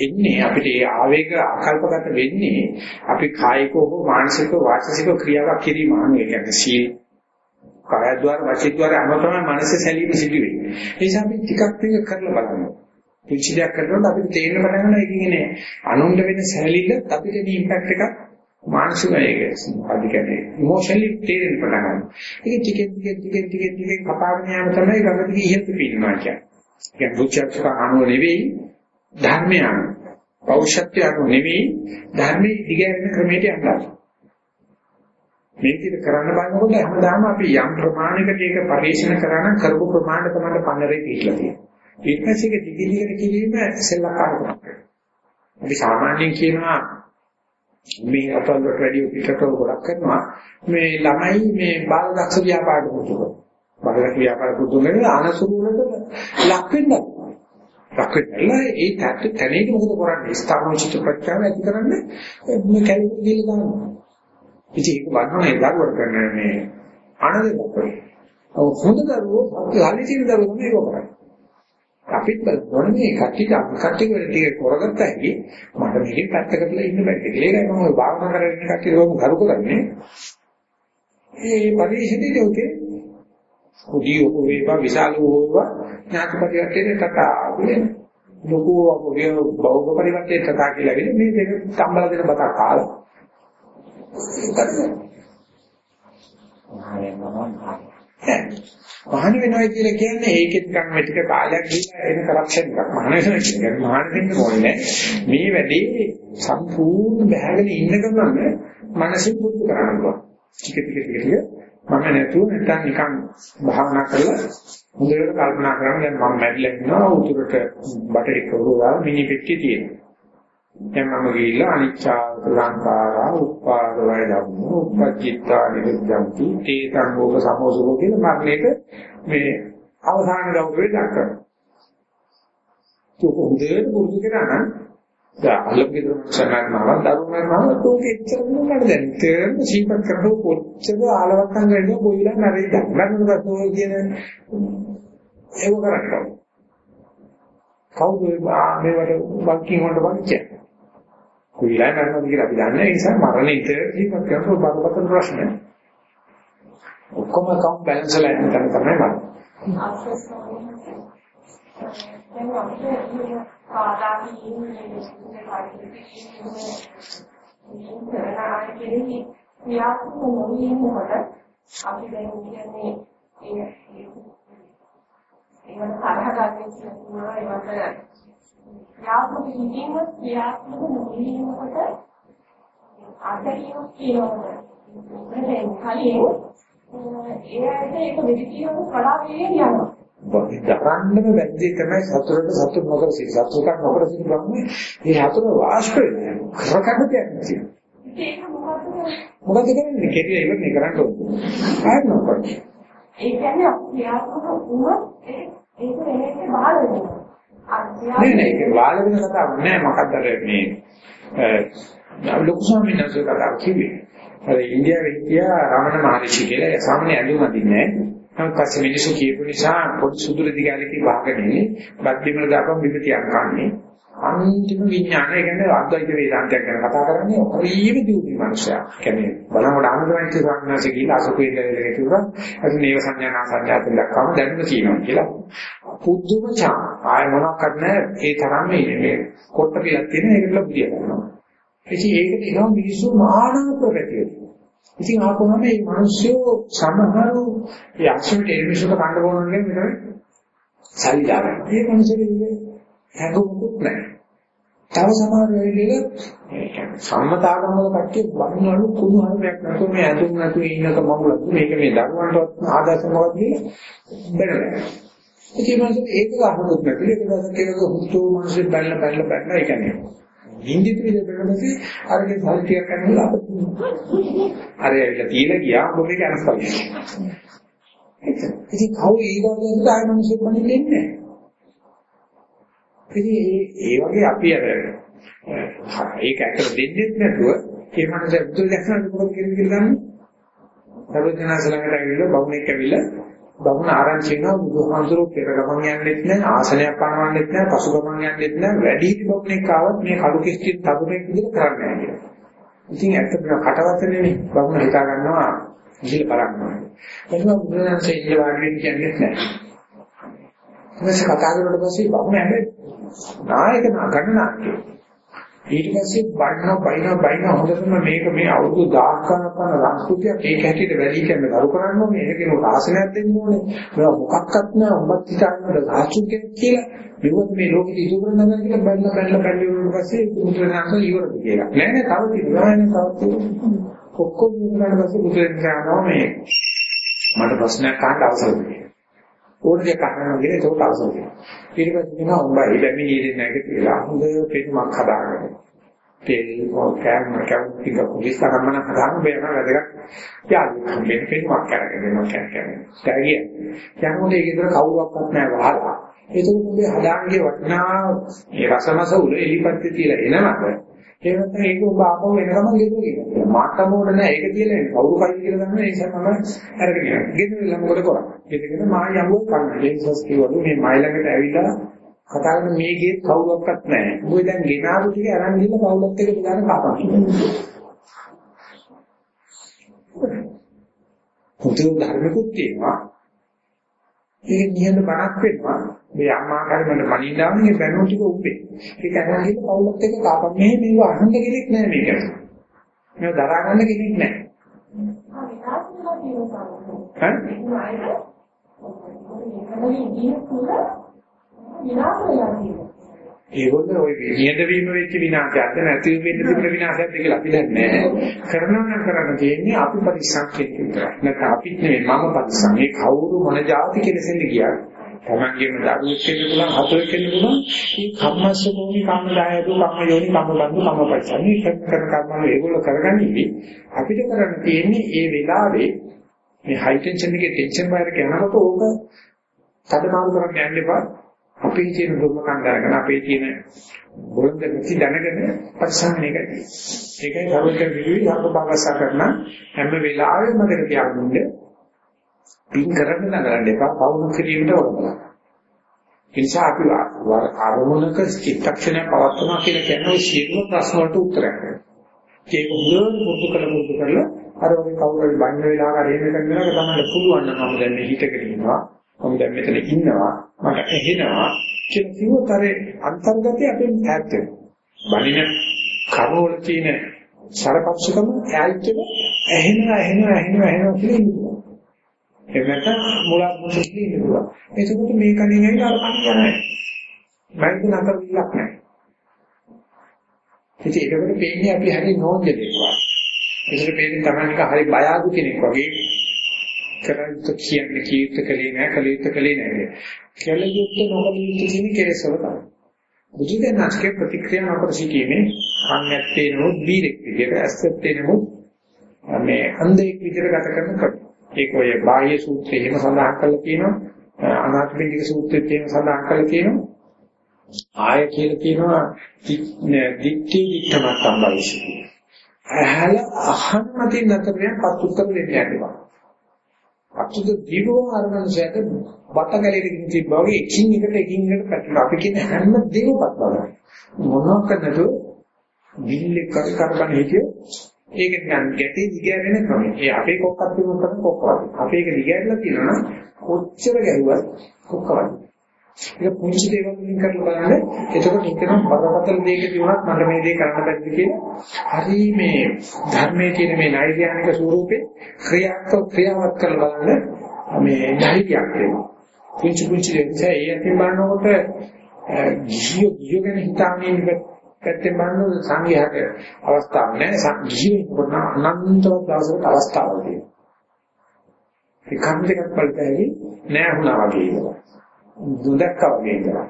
එන්නේ අපිට ඒ ආවේග ආකල්පගත වෙන්නේ අපි කායිකව හෝ මානසිකව වාචිකව ක්‍රියාවක් කිරීම අනුව ඒ කියන්නේ සීල් කායද්්වාර වචිද්්වාර අනුව තමයි මනසේ සැලීම සිදු වෙන්නේ. ඒ නිසා අපි ටිකක් ටික කරලා බලන්න. පුංචි දෙයක් කරනකොට අපිට තේරෙන්න පටන් ගන්නවා ඒකේ නේ අනුන්ට වෙන සැලීල අපිට මේ ඉම්පැක්ට් එකක් මානසික ඒක අද කියන්නේ ඉමෝෂනලි තේරෙන්න පටන් ගන්නවා. ඒක ටිකෙන් ටිකෙන් ටිකෙන් ටිකෙන් ටිකෙන් කපාගෙන යන තමයි ගඟදී ඉහළ පිටින්නවා කියන්නේ. ඒක බුද්ධත්වක අනුව නෙවෙයි ධර්මය පෞෂත්වය අනුව නෙවෙයි ධර්මයේ දිගහැරෙන ක්‍රමයට යනවා. මේ විදිහට කරන්න බලනකොට හැමදාම අපි යම් ප්‍රමාණයකට ඒක පරිශන කරා නම් කරපු ප්‍රමාණය තමයි පන්නරේ පිටලා තියෙන්නේ. ඊට පස්සේ ඒක දිගින් දිගට කිරීම සෙල්ලක්කාරකමක්. අපි සාමාන්‍යයෙන් කියනවා මේ අතල්ලට වැඩි පිටතට ගොඩක් කරනවා මේ ළමයි මේ බාල දක්ෂ ව්‍යාපාර පුදුම. බාල දක්ෂ ව්‍යාපාර පුදුම නේ අනසුරු වලට ලක් වෙනවා. ලක් වෙලා ඒ තාත්ත තැනේදී මොකද කරන්නේ? ස්ථානෝචිත ප්‍රත්‍යාව ඇති කරන්නේ මේ කැලේ ගිහලා දානවා. ඉතින් ඒක බලනවා ඒ දරුවට කරන මේ අනදෙයක් කරේ. ඔව් හොඳ දරුවෝ අපි හරි තියෙන දරුවෝ මේක කරන්නේ. අපිත් බලන්නේ මේ කට්ටිය කට්ටිය වල ටික කරගත්ත හැකි මට මේකෙන් පැත්තකටලා ඉන්න බැහැ කියලා. ඒකයි මම භාවනා කරගෙන ඉන්න කට්ටිය ලෝම කරු කරන්නේ. ඒ පරිශීලනයේ උතේ කුඩිය වේවා විශාල වේවා. ඥාති පරිවර්තයේ තථා කියන්නේ ලොකු අපේ බෞද්ධ පරිවර්තයේ තථා කියලා කියන්නේ මේ දෙක සම්බල දෙන බතක් කාලා මහාන වෙනවා කියලා කියන්නේ ඒකෙත් නිකන් මේ ටික කාලයක් ගිහින් එන කරප්ෂන් එකක්. මහාන වෙනවා කියන්නේ. මහාන වෙන්න ඕනේ මේ වැඩේ සම්පූර්ණ බහගෙන ඉන්න ගමන් මනසින් පුරුදු. ටික ටික ටික ටික මම නැතුව නැත්නම් නිකන් භාවනා කරලා හොඳට කල්පනා කරන්න දැන් මම මැරිලා ඉන්නවා උතුරට බටේ කවුරුවා මිනි පෙට්ටිය තියෙනවා. දැන් මම ගිහිල්ලා අනිච්චා ලංකාරා උපාද වය ධම්මෝ උපජ්ජිත්තා නිරුද්ධಂತಿ තේ සංගෝප සමෝසුකෝ කියන මාර්ගයක මේ අවසාන ගෞරවය දක්වනවා. ඒක හොඳට පුරුදු කරා නම් දැන් අලුත් සමානව දරුවන්ව තෝක එච්චර නෙමෙයි දැන්? තේරෙන සීපත් කරපු කොච්චර ආලවක්කම් ගන්න බොයිලා නැරෙයි දැන් මම තෝ කියන ඒව කරන්නේ. කවුද මේවට වක්කින් වලට වංචය කුයිලා මරනවා කියලා අපි දන්නේ ඒ නිසා මරණය ඉතින් ජීවත් කරන බරපතල ප්‍රශ්න. ඔක්කොම කම් බැලන්ස් වල යන තැන තමයි මරණ.
දැන් අපිට කාදාවි ඉන්නේ කරනාකෙදී ක්‍රියාත්මක නොවීමකට අපි දැන් කියන්නේ ඒ ඒවට තරහ ගන්න කියනවා ඒවට ක්‍රියාත්මක වීම ක්‍රියාත්මක නොවීමකට අත්දැකීමක් කියනවා. දැන් කලින් ඒ ඇයිද ඒක විදිතියක කඩාවේ යනවා.
දරන්නම බැද්දේ තමයි සතුරට සතුට නොකර සිට සතුටක් නොකර සිට බන්නේ මේ හතුර වාෂ්ප කියන්නේ
ඒක මොකද්ද?
මොකද කියන්නේ කෙටිය ඉවරනේ කරන්න ඕනේ ආයෙත් නොකරන්නේ.
ඒ කියන්නේ ක්‍රියාත්මක වුණොත් ඒක වෙන්නේ බාහිර වෙනවා.
නෑ නෑ ඒක වාල වෙන කතාවක් නෑ මොකක්ද අර මේ ලොකු ස්වාමීන් වහන්සේ කතා කිව්වේ. අර ඉන්දියාවේ හිටියා රමණ මහරිෂි කියලා ඒ සාමාන්‍ය ඇඳුම් අඳින්නේ නෑ. නමුත් පස්සේ මිනිස්සු කියපු නිසා පොඩි සුදුල දිගාලකේ වාගනේ බද්දිමල දාපම් විපතියක් කන්නේ. අන්තිම විඥානය කියන්නේ අද්වෛත වේදාන්තයක් ගැන කතා කරන්නේ හරියම දියුණු මනුස්සයා. කියන්නේ බලනකොට ආනන්දවන්ත ස්වාමීන් කියලා අසුකේ ඉඳලා කිව්වා. අද නේව සංඥා සංඥාතෙන් දක්වම දැනුම කියනවා කියලා. පුදුම චා ආය මොනක්වත් නැහැ ඒ තරම් මේ මේ කොට පිළක් තියෙන ඒකට බුදිය ගන්නවා. ඉතින් ඒකට එනවා මිනිස්සු මානව ප්‍රගතිය. ඉතින් ආපුවම මේ මිනිස්සු සමහරු ඒ අක්ෂරට එල්මිසුක කන්න බෝනන්නේ මෙතන සල්ලිලා ගන්න. ඒ මිනිස්සුගේ හැඟුමුකුත් නැහැ. තව සමහර වෙලෙක සම්මතාගම වල කට්ටිය වන්නවලු කුණු හරියක් නැතුව මේ ඇඳුම් නැතුව ඉන්නක මමුලක් මේක මේ දරුවන්ටවත් ආදර්ශ මොකක්ද කියලා බැලුවා. ඉතින් මම ඒක ගහනොත් නැති ඒක දවසක් ඒක හුතු මිනිස්සු බැලලා බැලලා බැලලා ඒ කියන්නේ නින්දිත විදිහට බලනකොට අරගේ සල්ටියක් කරනවා අපිට අර ඇවිල්ලා තියලා ගියා මොකද ඒක අනස්පයි ඉතින් කවුරු ඊගොල්ලෝ ආය මිනිස්සු බණින්නේ නැහැ. ඉතින් ඒ වගේ අපි අර ඒක ඇත්තට දෙන්නේ නැතුව ඒ මනස බුදුන් දැක්සන මොකද කියන කියලා ගන්න. සර්වඥාස ළඟට ඇවිල්ලා බවුණෙක් ඇවිල්ලා බවුණ ආරංචි වෙනවා බුදුහාමුදුරුවෝ පෙර ගමන් යන්නෙත් නැහැ ආසනයක් පනවන්නෙත් නැහැ පසු ගමන් යන්නෙත් නැහැ වැඩි බවුණෙක් ආවත් මේ කඩු කිස්ටි තරුණෙක් විදිහට කරන්නේ නැහැ කියලා. ඉතින් ඇත්තටම කටවතනේ බවුණ හිතා ගන්නවා ඉහිල බලන්නවා. එහෙනම් බුදුරජාණන්සේ ඉහිල වාඩි කියන්නේ නැහැ. ඊට කතා කරුවට පස්සේ බවුණ හැබැයි නායක ගණනාට්‍ය. ඊට පස්සේ බන්න බයින බයින හොඳටම මේක මේ අවුරුදු 1000 කන සංස්කෘතියක් ඒක හැටියට වැඩි කියන කරු කරන්න ඕනේ. ඒකේ උට ආසනයක් දෙන්න ඕනේ. මේවා මොකක්වත් නෑ. උඹත් හිතන්නද සාචුකෙක් කියලා. මෙවොත් මේ ලෝකෙට ඉතුරු කරන්න කියලා බන්න බන්න බන්න වුණාට පස්සේ බුදුරජාණන් ඉවරද කියලා. නෑ නෑ තව තියෙනවා. නෑ තව තියෙනවා. ඔක්කොම ඉවරනාට පස්සේ බුදුරජාණන් මේ මට ප්‍රශ්නයක් අහන්න අවසරයි ඕනේ කහනවා කියන ඒක අවසන් වෙනවා. ඊට පස්සේ කියනවා උඹයි බැමි නීරේ නැග කියලා හොඳ පෙනුමක් හදාගන්න. තෙල් මොකක්ද මොකක්ද ටික පොලිස් කරමන හදාගන්න බෑම වැදගත්. යාළුවෝ මේ පෙනුමක් කරගෙන යනවා කියන්නේ. ස්ටයිලිය. යනකොට ඒක ඉතල කවුරක්වත් නැහැ වහලා. ඒක උඹේ හදාගන්නේ වටිනා මේ රසමස උල එලිපත්ති තියලා එනවද? ඒ නැත්නම් ඒක ඔබ ආපහු වෙනකම ගෙදර ගියා. මාට මොඩ නෑ ඒක කියලා නේ. කවුරු කයි කියලා දන්නේ ඒ නිසා තමයි අරගෙන යන්නේ. ගෙදර ළම කොට කරා. ගෙදරගෙන මා යමුව කන්න. ලේසස් කිව්වලු මේ මයි ළඟට ඇවිල්ලා කතා කරන මේ ගේ කවුරක්වත් නැහැ. ඔබ දැන් ගෙනාවු ටික අරන් ගිහලා කවුලත් එක්ක දාන කපන්න. පුදුම ධර්මිකුත් තියෙනවා. ඒක නිහඬ බණක් වෙනවා. මේ අම්මා කර්මන මනින්දාම මේ බැනෝ ටික උපේ. ඒක අරගෙන පවුලත් එක්ක කාපම් මේ මේව අහන්න කෙනෙක් නැහැ මේක. මේව දරා ගන්න කෙනෙක් නැහැ. ඒගොල්ලෝ ওই නියද වීම වෙච්ච විනාශයක්ද නැති වෙන්න තිබුණ විනාශයක්ද කියලා අපි දන්නේ නැහැ. කරනවා නම් කරන්න තියෙන්නේ අපි පරිස්සම් කෙරෙන්න විතරයි. නැත්නම් අපිත් නෙවෙයි මම පරිස්සම්. මේ කවුරු මොන જાති කෙනෙක්ද කියන්නේ තමන්ගේම දරුවෙක් වෙන්න පුළුවන් හතෙක් වෙන්න පුළුවන්. මේ කම්මස්ස භූමි කම්මදායතු කම්ම යෝනි කම්ම බඳු කම්ම පරිසං. මේ කරන කර්ම ඒගොල්ලෝ කරගන්නේ අපිට කරන්න තියෙන්නේ ඒ වෙලාවේ මේ හයි ටෙන්ෂන් එකේ ටෙන්ෂන් වයරක යනකොට ඕක තදමාරු කරන්න යන්න එපා. අපේ තියෙන දුර්ලභකම් දැනගෙන අපේ තියෙන බොළඳ කිසි දැනගෙන පරිසම්මනේ කරන්නේ. ඒකයි සර්වක විවිධ අනුභවසා කරන හැම වෙලාවෙම මතක තියාගන්න පින් කරන්න නගරන්න එපා පවුණු කිරීමට වරදලා. ඒ නිසා අපි ආරමුණක චිත්තක්ෂණය පවත්වනවා කියලා කියන්නේ ওই සියලුම ප්‍රශ්න වලට උත්තරයක්. ඒක මුලින්ම පුරුදු කළ පුරුදු කරලා අර ඔය කවුරු හරි බන්න වෙලාවක රේම කරනවා තමයි පුළුවන් නම් මම දැන් මේ හිතගෙන ඉන්නවා. මම දැන් මෙතන ඉන්නවා. මට ඇහෙනවා කියන කිව්වතරේ අන්තර්ගතය අපෙන් ඈත් වෙනවා. බණින කර්මවල තියෙන සරපක්ෂකම ඈත් වෙනවා. ඇහෙනවා ඇහෙනවා ඇහෙනවා ඇහෙනවා කියලා ඉන්නවා එහෙම නැත්නම් මුලක් මුලක් ඉන්නවා එතකොට මේ කණින් ඇවිල්ලා අර කණ යන්නේ බයික නතර විලක් නැහැ ඉතින් ඒකට පේන්නේ අපි හරි නෝන්ජ දෙනවා ඒකට පේන්නේ තමයි හරි බය අඩු කෙනෙක් වගේ කරන්ත කියන්නේ කීර්ත කලේ නැහැ කලීත කලේ නැහැ. කලියුත් නොකලියුත් කියන කෙලෙසව තමයි. බුදුදෙනාගේ ප්‍රතික්‍රියා නොකර සිටීමේ අන්‍යත්තේ නෝ බීරෙක් විදියට ඇස්සත්තේ නෝ මේ අන්ධෙක් විදියට ගත කරන ක්‍රම. ඒක ඔය බාහ්‍ය සූත්‍රයේ එහෙම සඳහන් කරලා තියෙනවා. අනාථපිණ්ඩික සූත්‍රයේත් එහෙම සඳහන් කරලා තියෙනවා. ආය කියලා කියනවා දික්ටි දික්ටමත් සම්බවිසි අහල අහන්න මතින් නැතරෙන් පත් උත්තර දෙන්න යනවා අතුද දීවෝ අරමනසයට බත ගැලේකින් තිබ්බා වගේ එකින් එකට එකින් එකට පැටලෙනවා. අපි කියන හැම දෙයක්වත් බලන්න මොනවාක් නැතුව බිල්ලේ කර කර ගන්න හිතිය ඒක නිකන් ගැටේ දිගෑරෙන ක්‍රමය. ඒ අපේ කොක්කක් තිබුණ කරන කොක්ක වගේ. අපේ එක දිගෑරලා තියෙනවා නම් කොච්චර ගැහුවත් කොක්ක වගේ. ඒක පුංචි දේවල් වලින් කරලා බලන්න. එතකොට හිතෙනවා බරපතල දෙයක තිබුණත් මට මේ දේ කරන්න බැරිද කියලා. හරි මේ ධර්මයේ තියෙන මේ නෛර්යානික ස්වરૂපේ ක්‍රියාත්මක ක්‍රියාවත් කරලා බලන්න මේ ධෛර්යයක් වෙනවා. පුංචි පුංචි දේ ඒ අතින් බලනකොට ගිහියෝ ගිහියෝ ගැන හිතාගෙන පැත්තෙන් බලනකොට සංඝයාට අවස්ථාවක් නැහැ. ජීවිතේ අනන්තවත් දවසකට අවස්ථාවක් තියෙනවා. ඒ කම් දෙකක් බලතැයි නෑ වුණා වගේ ඉන්නවා. දුදක්කා වගේ ඉන්නවා.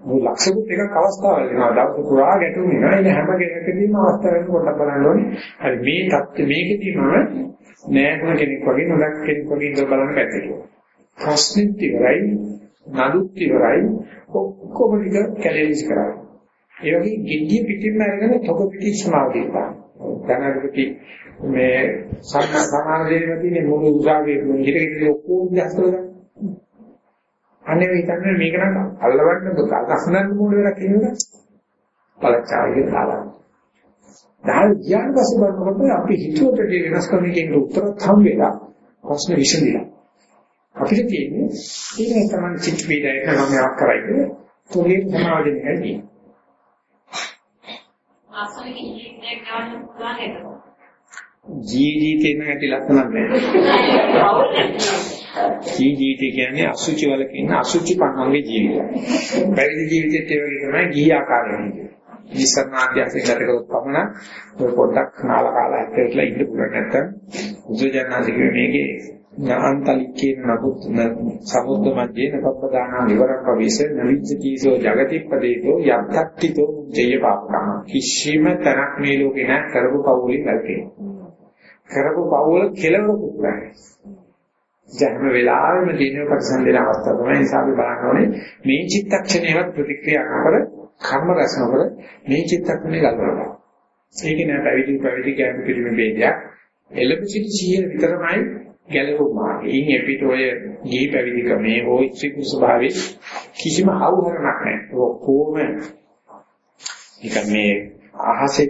මේ ලක්ෂිකුත් එකක් අවස්ථාවක් වෙනවා. දවස පුරා ගැටුම් වෙනවා. ඒ හැම කෙනෙකුටම අවස්ථාවක් පොඩ්ඩක් බලන්න ඕනේ. හරි මේ தත්ත්වය මේකදීම නෑ වුණ කෙනෙක් වගේ නොදක් කෙනෙක් වගේ ඉඳලා බලන්න බැහැ. ප්‍රශ්නෙත් ඉවරයි, නඩුත් ඉවරයි, ඔක්කොම ටික කැලේලිස් කරා. ඒ වගේ ගෙඩිය පිටින්ම අරගෙන තොග පිටි සමාධිය ගන්න. ධනගති මේ සමාන දෙයක් තියෙන මුළු උසාවියේ හිතේ ඔක්කොම දැස්වල ගන්න. අනේ හිතන්නේ මේක නම් අල්ලවන්න ගස්සනන්න මොන වෙලා කියනවා. පළචාරිය දාලා. දැන් ඥාන පස්සේ බලනකොට අපි හිතුවට වෙනස් කරන්නකින් උත්තරත් හම් වෙලා ප්‍රශ්න විසඳිලා. අපිට තියෙන්නේ ඒක තමයි චිත්ත පීඩායක නම් යක් කරයිද? තොලේ සමාවදින හැටි.
ආසනික ජීවිතයක් ගන්න පුළුවන් ඒක.
ජීවිතේ නැති ලක්ෂණක් නැහැ. ජීවිතය කියන්නේ අසුචි වලක ඉන්න අසුචි පන්නන්ගේ ජීවිතය. පැවිදි ජීවිතෙත් ඒ වගේ තමයි ගිහි ආකාරයෙන්. විසරණාභ්‍යාසයෙන් ගත කරොත් පමණ ඔය පොඩ්ඩක් නාල කාලා හැප්පෙట్లా ඉන්න පුළුවන් නැත්තම් බුදුජානනාතිගේ මේකේ ඥාන්තලිකේන නබුත් සමුද්ද මැදේ නපපදාන විවරණ පවිස නවිච්චතිසෝ జగතිප්පදේතෝ යත්තක්තිතෝ ජය පාපකම. කිසිම තනක් මේ ලෝකේ නැ කරපු පවුලේ නැති කරපු පවුල කෙලවරු කරන්නේ ජන්ම වෙලාවෙම දිනව ප්‍රසන්දේන අවස්ථාව තමයි නිසා අපි බලන්නේ මේ චිත්තක්ෂණයවත් ප්‍රතික්‍රියා නොකර කර්ම රස නොකර මේ චිත්තක්ෂණය ගලවනවා. ඒක නෑ පැවිදි පැවිදි කැම පිළිමේ ભેදයක්. එළඹ සිටි සිහිය විතරමයි ගැලවුම් මාර්ගය. ඉන් එපිට ඔය ගිහි පැවිදි ක්‍රමේ ඕ ත්‍රිකු ස්වභාවයේ කිසිම හවුහරණක් නැහැ. ඔක්කොම නිකන් මේ අහසේ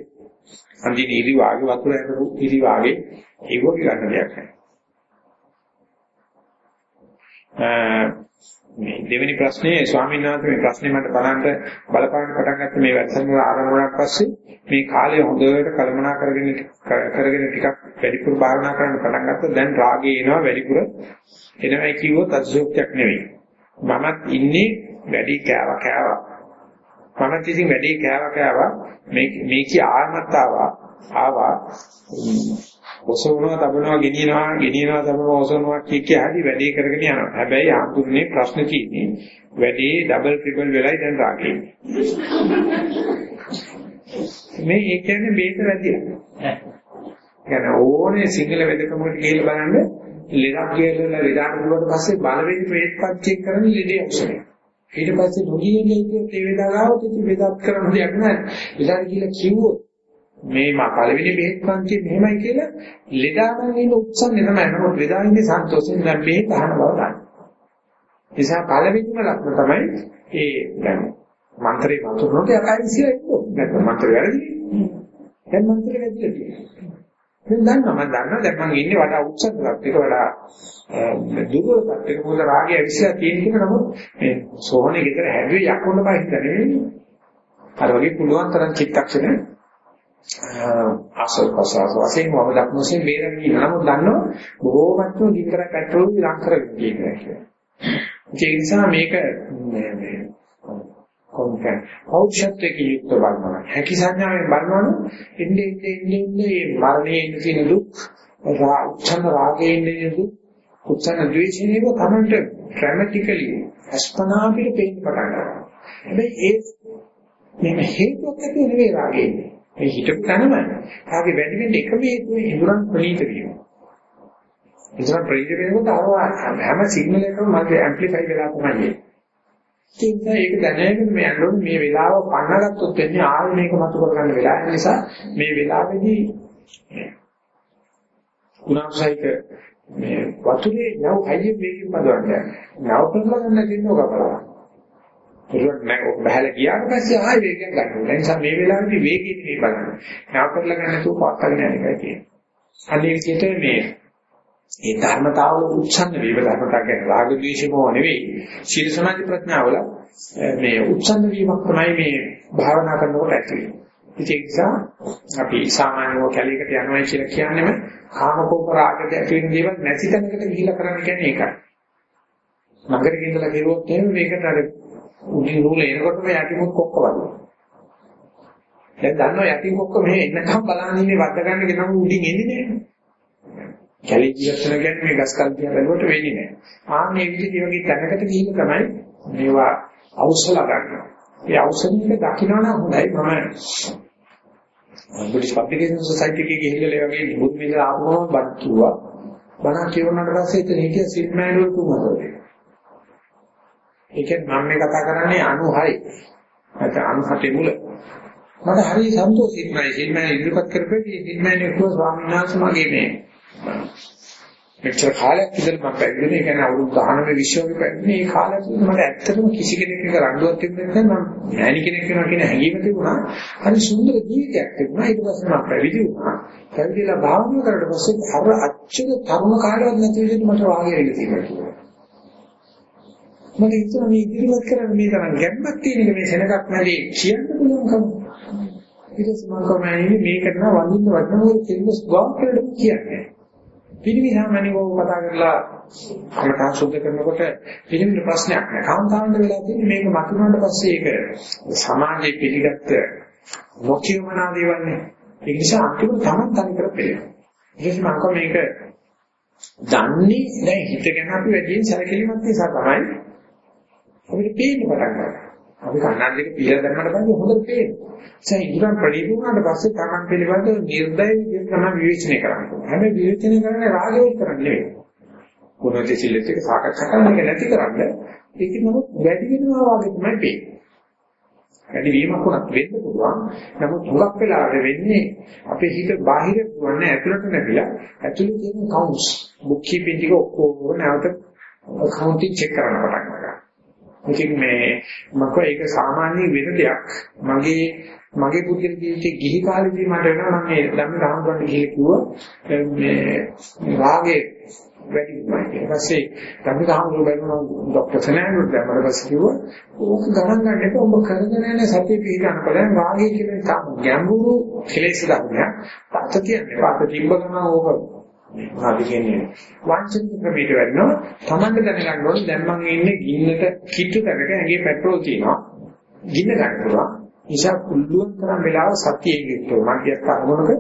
අන්දින ඉරි වාගේ වතුර ඇතුළු ඉරි වාගේ ඒක ගන්න දෙයක් නැහැ. මේ දෙවෙනි ප්‍රශ්නේ ස්වාමීන් වහන්සේ මේ ප්‍රශ්නේ මට බලන්න බලපාන්න පටන් ගත්ත මේ වැඩසටහන ආරම්භ වුණාට පස්සේ මේ කාලය හොඳට කළමනා කරගෙන කරගෙන ටිකක් වැඩිපුර භාවනා කරන්න පටන් ගත්තා. දැන් රාගය එනවා වැඩිපුර එනවයි කිව්වොත් අසුක්තියක් නෙවෙයි. මමත් ඉන්නේ වැඩි කෑව කෑව. මමත් ඉතින් වැඩි කෑව කෑව මේ මේකී ආත්මතාව ආවා. ඔසවනවා තබනවා ගෙනියනවා ගෙනියනවා තබනවා ඔසවනවා කිය කිය හරි වැඩේ කරගෙන යනවා. හැබැයි ආතුරුනේ ප්‍රශ්න තියෙන්නේ වැඩේ ඩබල් ට්‍රිපල් වෙලයි දැන් රාගේ. මේ ඒ කියන්නේ මේක වැඩිලා. يعني ඕනේ සිංහල වෙදකමකට ගිහලා බලන්න ලෙඩක් කියලා ලෙඩාට පුළුවන් පස්සේ බලවෙන් ප්‍රේත් පච්චෙක් කරන ලෙඩේ ඔක්ෂණය. ඊට පස්සේ නොගියන්නේ කියොත් ඒ වේදාගාවට ඉතින් වේදත් කරන්න දෙයක් නැහැ. ලෙඩාට කියලා කිව්වොත් මේ මා පළවෙනි බෙහෙත් පන්ති මෙහෙමයි කියලා ලෙඩාගෙන ඉන්න උත්සන්නේ තමයි. නමුත් ලෙඩා ඉන්නේ සන්තෝෂෙන් දැන් මේ තහන බව ගන්න. නිසා පළවෙනිම ලක්ෂණ තමයි ඒ දැන් මන්ත්‍රේ වතුනොත් යකයි සිය එක්කෝ. නැත්නම් මන්ත්‍රේ වැරදි. දැන් මන්ත්‍රේ වැරදිලා තියෙනවා. දැන් දන්නවා මම දන්නවා දැන් මම ඉන්නේ වඩා උත්සන්නවත් එක වඩා දුර්වලවත් එක මොකද රාගය විශ්ලා තියෙන එක නමුත් මේ සෝහනේ ගෙදර හැදුවේ යකුන්න බයි හිතන්නේ. අර වගේ පුළුවන් තරම් චිත්තක්ෂණ ආසල් ප්‍රසාර වශයෙන් වම දක්න වශයෙන් බේරගෙන ඉන්න නමුත් දන්නවා බොහෝමත්ම ගින්දර පැට්‍රෝල් ලං කරගෙන ඉන්නවා කියලා. ඒ නිසා මේක මේ මේ කොන්කන් පෞෂත්වයේ යුක්ත බලනවා. හැකි සංඥාවෙන් බලනවනම් එන්නේ එන්නේ එන්නේ මරණයේ ඉන්න තියෙන දුක් උච්චන රාගයේ ඉන්න දුක් උච්චන ද්වේෂයේ නේද තමන්ට ඩ්‍රැමැටිකලි අස්පනා පිට පේන්න පටන් ගන්නවා. හැබැයි ඒ මේ හේතුවක් ඇතුව නෙවෙයි රාගයේ. මේ හිතපු තැනම ආගේ වැඩි වෙන්න එකම හේතුව ඉඳුරන් ප්‍රණීත වීම. ඉතින් ප්‍රේරිත වෙනකොට අර හැම සිග්නල් එකකම මගේ ඇම්ප්ලිෆයි වෙලා තමයි එන්නේ. ඉතින් ඒක දැනගෙන මේ යනකොට මේ වෙලාව පන්නගත්තොත් වෙන්නේ ආයෙ මේක මතු කරගන්න වෙලාව නිසා මේ වෙලාවේදී ගුණාසයික මේ වතුරේ යව හයිය වේගින් පදවන්නේ. නව කරලා ගන්න දිනෝක බලන්න. ඒක නෑ බහල ගියාට පස්සේ ආයෙ වේගයෙන් ගන්න. ඒ නිසා මේ වෙලාවේදී වේගයෙන් මේ බලන්න. නව කරලා ගන්න තු පාත්තගෙන යන එකයි තියෙන්නේ. අනේ විදිහට මේ ඒ ධර්මතාවල උච්ඡන්න වීම ධර්මතාව කියන්නේ රාග ද්වේෂමෝ නෙවෙයි. සීල සමාධි ප්‍රඥාවල මේ උච්ඡන්න වීමක් තමයි මේ භාවනා කරනකොට ඇති වෙන්නේ. ඒ නිසා අපි සාමාන්‍යව කැලේකට යනවා කියලා කියන්නේම කාමකෝප රාගයට ඇති වෙන දේවල් නැති තැනකට ගිහිලා කරන්න කියන්නේ ඒකයි. නගරෙක ඉඳලා කෙරුවොත් එහෙම මේකට අර උඩින් නූල එනකොටම යටිමුත් කොක්ක වදිනවා. දැන් දන්නවා යටින් කොක්ක මෙහෙ එන්නකම් බලන්න ඉන්නේ වද්ද ගන්න කෙනා උඩින් එන්නේ නැහැ. කැලේ ජීවත් වෙන කියන්නේ මේ ගස් කල් දිහා බැලුවට වෙන්නේ නැහැ. ආන්නේ විදිහට වගේ තැනකට ගිහින් තමයි මේවා අවශ්‍යලා ගන්නවා. ඒ අවශ්‍යනික දකින්න හොඳයි මම බුද්ධ පබ්ලිකේෂන් සොසයිටි එකේ ගිහිල්ලා ඒ වගේ බුදු මිල ආවම බත් කිව්වා. බණ කියවන්නට පස්සේ එතන හිටිය සිට් මෑනුවල් තුන් හතරේ. ඒ කියන්නේ මම මේ කතා කරන්නේ 96. නැත්නම් 97 මුල. මට හරි සන්තෝෂිත නයි සිට් මෑන් ඉදිරිපත් කරපෙදී සිට් මෑන් එක්ක ස්වාමීන් වහන්සේ මගේ මේ මෙච්චර කාලයක් ඉඳලා මම පැවිදිනේ කියන්නේ අවුරුදු 19 විශ්වවිද්‍යාලේ පැවිදිනේ ඒ කාලය තුළ මට ඇත්තටම කිසි කෙනෙක් එක රණ්ඩුවක් තිබුණේ නැත්නම් මම මෑණි කෙනෙක් වෙනවා කියන හැඟීම තිබුණා. හරි සුන්දර ජීවිතයක් තිබුණා. ඊට පස්සේ මම පැවිදි වුණා. පැවිදිලා භාවනා කරලා පස්සේ අර අච්චර තරුණ කාලයක් නැති විදිහට මට වාගේ වෙන්න තියෙනවා. මට හිතුණා මේ ඉදිරියට කරන්න මේ තරම් ගැම්මක් තියෙන මේ සෙනගක් නැදී කියන්න පුළුවන්කම. ඊට පස්සේ මම කොහොමද මේක කරනවා වඳින්න වටනෝ කෙනෙක් ස්වභාව කියලා කියන්නේ. පිළිවි සාමාන්‍යව කතා කරලා කමඨා සුද්ධ කරනකොට පිළිවිල ප්‍රශ්නයක් නෑ. කාන්තාවන්ට වෙලා තියෙන්නේ මේක මතුනට පස්සේ ඒක සමාජයේ පිළිගත්ත නොකියමනා දේවල්නේ. ඒ නිසා අන්තිමට තමන් තනි කර පෙළෙනවා. ඒකම අක මේක දන්නේ දැන් හිත ගැන අපි වැඩියෙන් සැලකිලිමත් නිසා තමයි අපිට පේන්න පටන් ගන්නවා. අපි කන්නඩියක පිළ දැම්මට පස්සේ හොඳට පේනවා. ඒ ඉඳන් ප්‍රණීත වුණාට පස්සේ තමන් පිළිබඳ නිර්දය විදිහට තමයි විවේචනය කරන්නේ. හැබැයි විවේචනය කරන්නේ රාගයෙන් කරන්නේ නෙවෙයි. මොනවද සිල්ලෙත් එක සාකච්ඡා කරන එක නැති කරන්න ඒක නමුත් වැඩි වෙනවා වගේ තමයි පේන්නේ. වැඩි වීමක් උනත් වෙන්න පුළුවන්. නමුත් හුඟක් වෙලාවට වෙන්නේ අපේ හිත බාහිර වන්නේ ඇතුළට නැතිලා ඇතුළේ තියෙන කවුන්ට්ස් බුක් කීපින් ටික ඔක්කොම නැවත කවුන්ටින් චෙක් කරන්න පටන් ගන්නවා. ඉතින් මේ මම ඒක සාමාන්‍ය වෙන දෙයක්. මගේ මගේ පුදුර ජීවිතේ ගිහි කාලේදී මට වෙනවා මම මේ ළමයි රහමුන්ට ගිහින් කිව්වා මේ රාගේ වැඩි වුණා. ඊට පස්සේ ළමයි රහමුන් බැලුවා ડોક્ટર සනෑනුත් දැම්මම පස්සේ කිව්වා ඕක ගණන් ගන්න එපා ඔබ කරගෙන යන සතිය පිළිගන්න බලන්න රාගේ කියන තාම ගැඹුරු කෙලෙස් ධර්මයක්. තාත කියන්නේ පාත තිබ්බ ගමන් ඕක මොනවද කියන්නේ? වංචනික ක්‍රමයට වෙන්නවා තමන්ට දැනගන්න ඕනේ. දැන් මම ඉන්නේ ගින්නට කිට්ටු කරක ඇඟේ පෙට්‍රෝල් තියෙනවා. ගින්න ගන්න පුළුවන්. නිසා කුල්ලුවන් තරම් වෙලාව සතියේ ඉන්නෝ මගියක් අරමුණක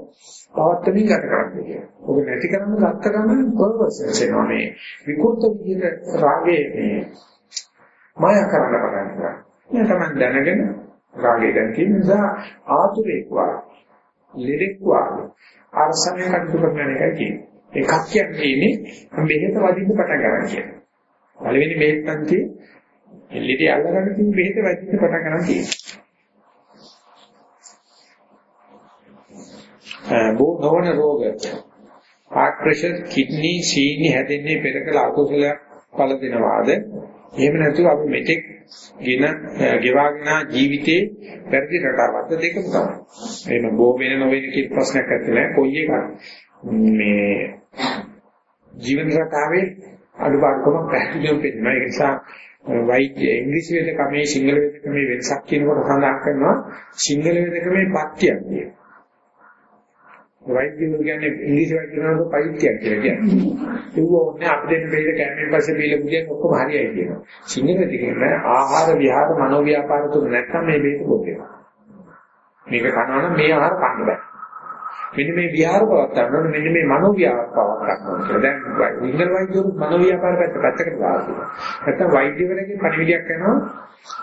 පවත්තමින් ගත කරන්නේ කියලා. ඔබ නැති කරන්න ගත්ත ගමන් පර්වර්සස් වෙනවා මේ. විකෘත විදිහට රාගයේ මේ මාය කරන්න පටන් ගන්නවා. මේ තමයි දැනගෙන රාගය දැන් තියෙන නිසා ආතුරේක් වා ලෙඩෙක් වා අරසමය කටයුතු කරන එකයි කියන්නේ. එකක් කියන්නේ බෙහෙත වදින්න පටන් ගන්න කියන. පළවෙනි බෙහෙත් පන්ති එල්ලීටි අල්ලගන්න තියෙන බෙහෙත වදින්න පටන් ගන්න තියෙනවා. බෝ නොවන රෝග heart pressure kidney සීනි හැදෙන්නේ පෙරකල අකුසලයක් පළ දෙනවාද එහෙම නැතුව අපි මෙතෙක් ගෙන ගෙවාගෙන ජීවිතේ පෙරදි රටාවක් දෙකම තමයි. එහෙම බෝ වෙන නොවෙන කියන ප්‍රශ්නයක් නැත්නම් කොයි එකක් මේ ජීවන රටාවේ අඩුපාඩුකමක් පැහැදිලිව පෙන්නනවා. ඒ නිසා වෛද්‍ය ඉංග්‍රීසි වේදකමේ සිංහල වේදකමේ වෙනසක් කියනකොට සඳහන් කරනවා සිංහල වේදකමේ පත්‍යයක් කියන. වෛද්‍යවරු කියන්නේ ඉංග්‍රීසි වෛද්‍යවරුන්ට පෛත්‍යයක් කියලා කියන්නේ. ඒක ඕනේ අපිට දෙන්න බෙහෙත කැමෙන් පස්සේ බීල බුදියන් ඔක්කොම හරියයි කියනවා. සිංහල වේදකේ ආහාර විහාර මනෝ ව්‍යාපාර තුන නැත්නම් මේ බෙහෙත බොදේවා. මේක කනවා නම් මේ ආහාර කන්න බෑ. මෙන්න මේ විහාර පවත්තන්න ඕනේ මෙන්න මේ මනෝ ව්‍යාපාර පවත්තන්න ඕනේ. දැන් විඥාන වෛද්‍යවරු මනෝ ව්‍යාපාර පැත්ත පැත්තකට දාලා. නැත්තම් වෛද්‍යවරයෙක්ගේ පණිවිඩයක් කරනවා.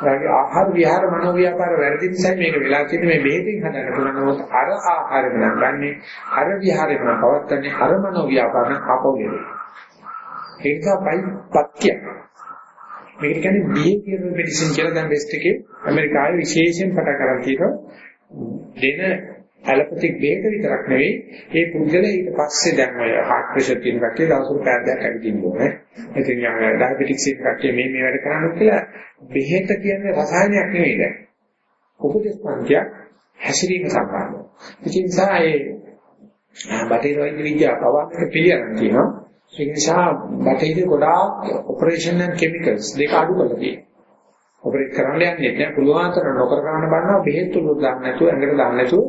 එයාගේ ආහාර විහාර මනෝ ව්‍යාපාර වැරදි නිසා මේක වෙලා තියෙන්නේ මේ බෙහෙතින් හදන්න පුළුවන් නමුත් අර ආහාරෙම නම් ගන්නෙ අර විහාරෙම නම් පවත්තන්නේ අර මනෝ ව්‍යාපාර කපෝගෙද. ඒක තමයි පත්‍ය. මේකට කියන්නේ බිහේවියරල් මෙඩිසින් කියලා දැන් වෙස්ට් එකේ ඇමරිකාවේ විශේෂයෙන් පටන් ගන්න තියෙනවා. දෙන ඇලොපැතික් බෙහෙත විතරක් නෙවෙයි ඒ පුද්ගලයා ඊට පස්සේ දැන් ඔය heart pressure තියෙන කට්ටිය දවසකට පැය දෙකක් ඇවිදින්න ඕනේ. ඉතින් යා ඩයබටික්ස් ඉන්න කට්ටිය මේ මේ වැඩ කරන්න කියලා බෙහෙත කියන්නේ රසායනයක් නෙවෙයි දැන්. උපදේශ පන්තියක් හැසිරීම සම්බන්ධව. ඉතින් සායේ බටහිර වෛද්‍ය විද්‍යාව පවාක පිළියම් තියෙනවා. ඒ නිසා බටහිර ගොඩාක් ඔපරේෂන් ඇන්ඩ් කිමිකල්ස් දෙක අඩු කරලා තියෙනවා. ඔපරේට් කරන්න යන්නේ නැහැ පුළුවන් තරම් නොකර ගන්න බන්නවා බෙහෙත් තුරු දාන්න නැතුව ඇඟට දාන්න නැතුව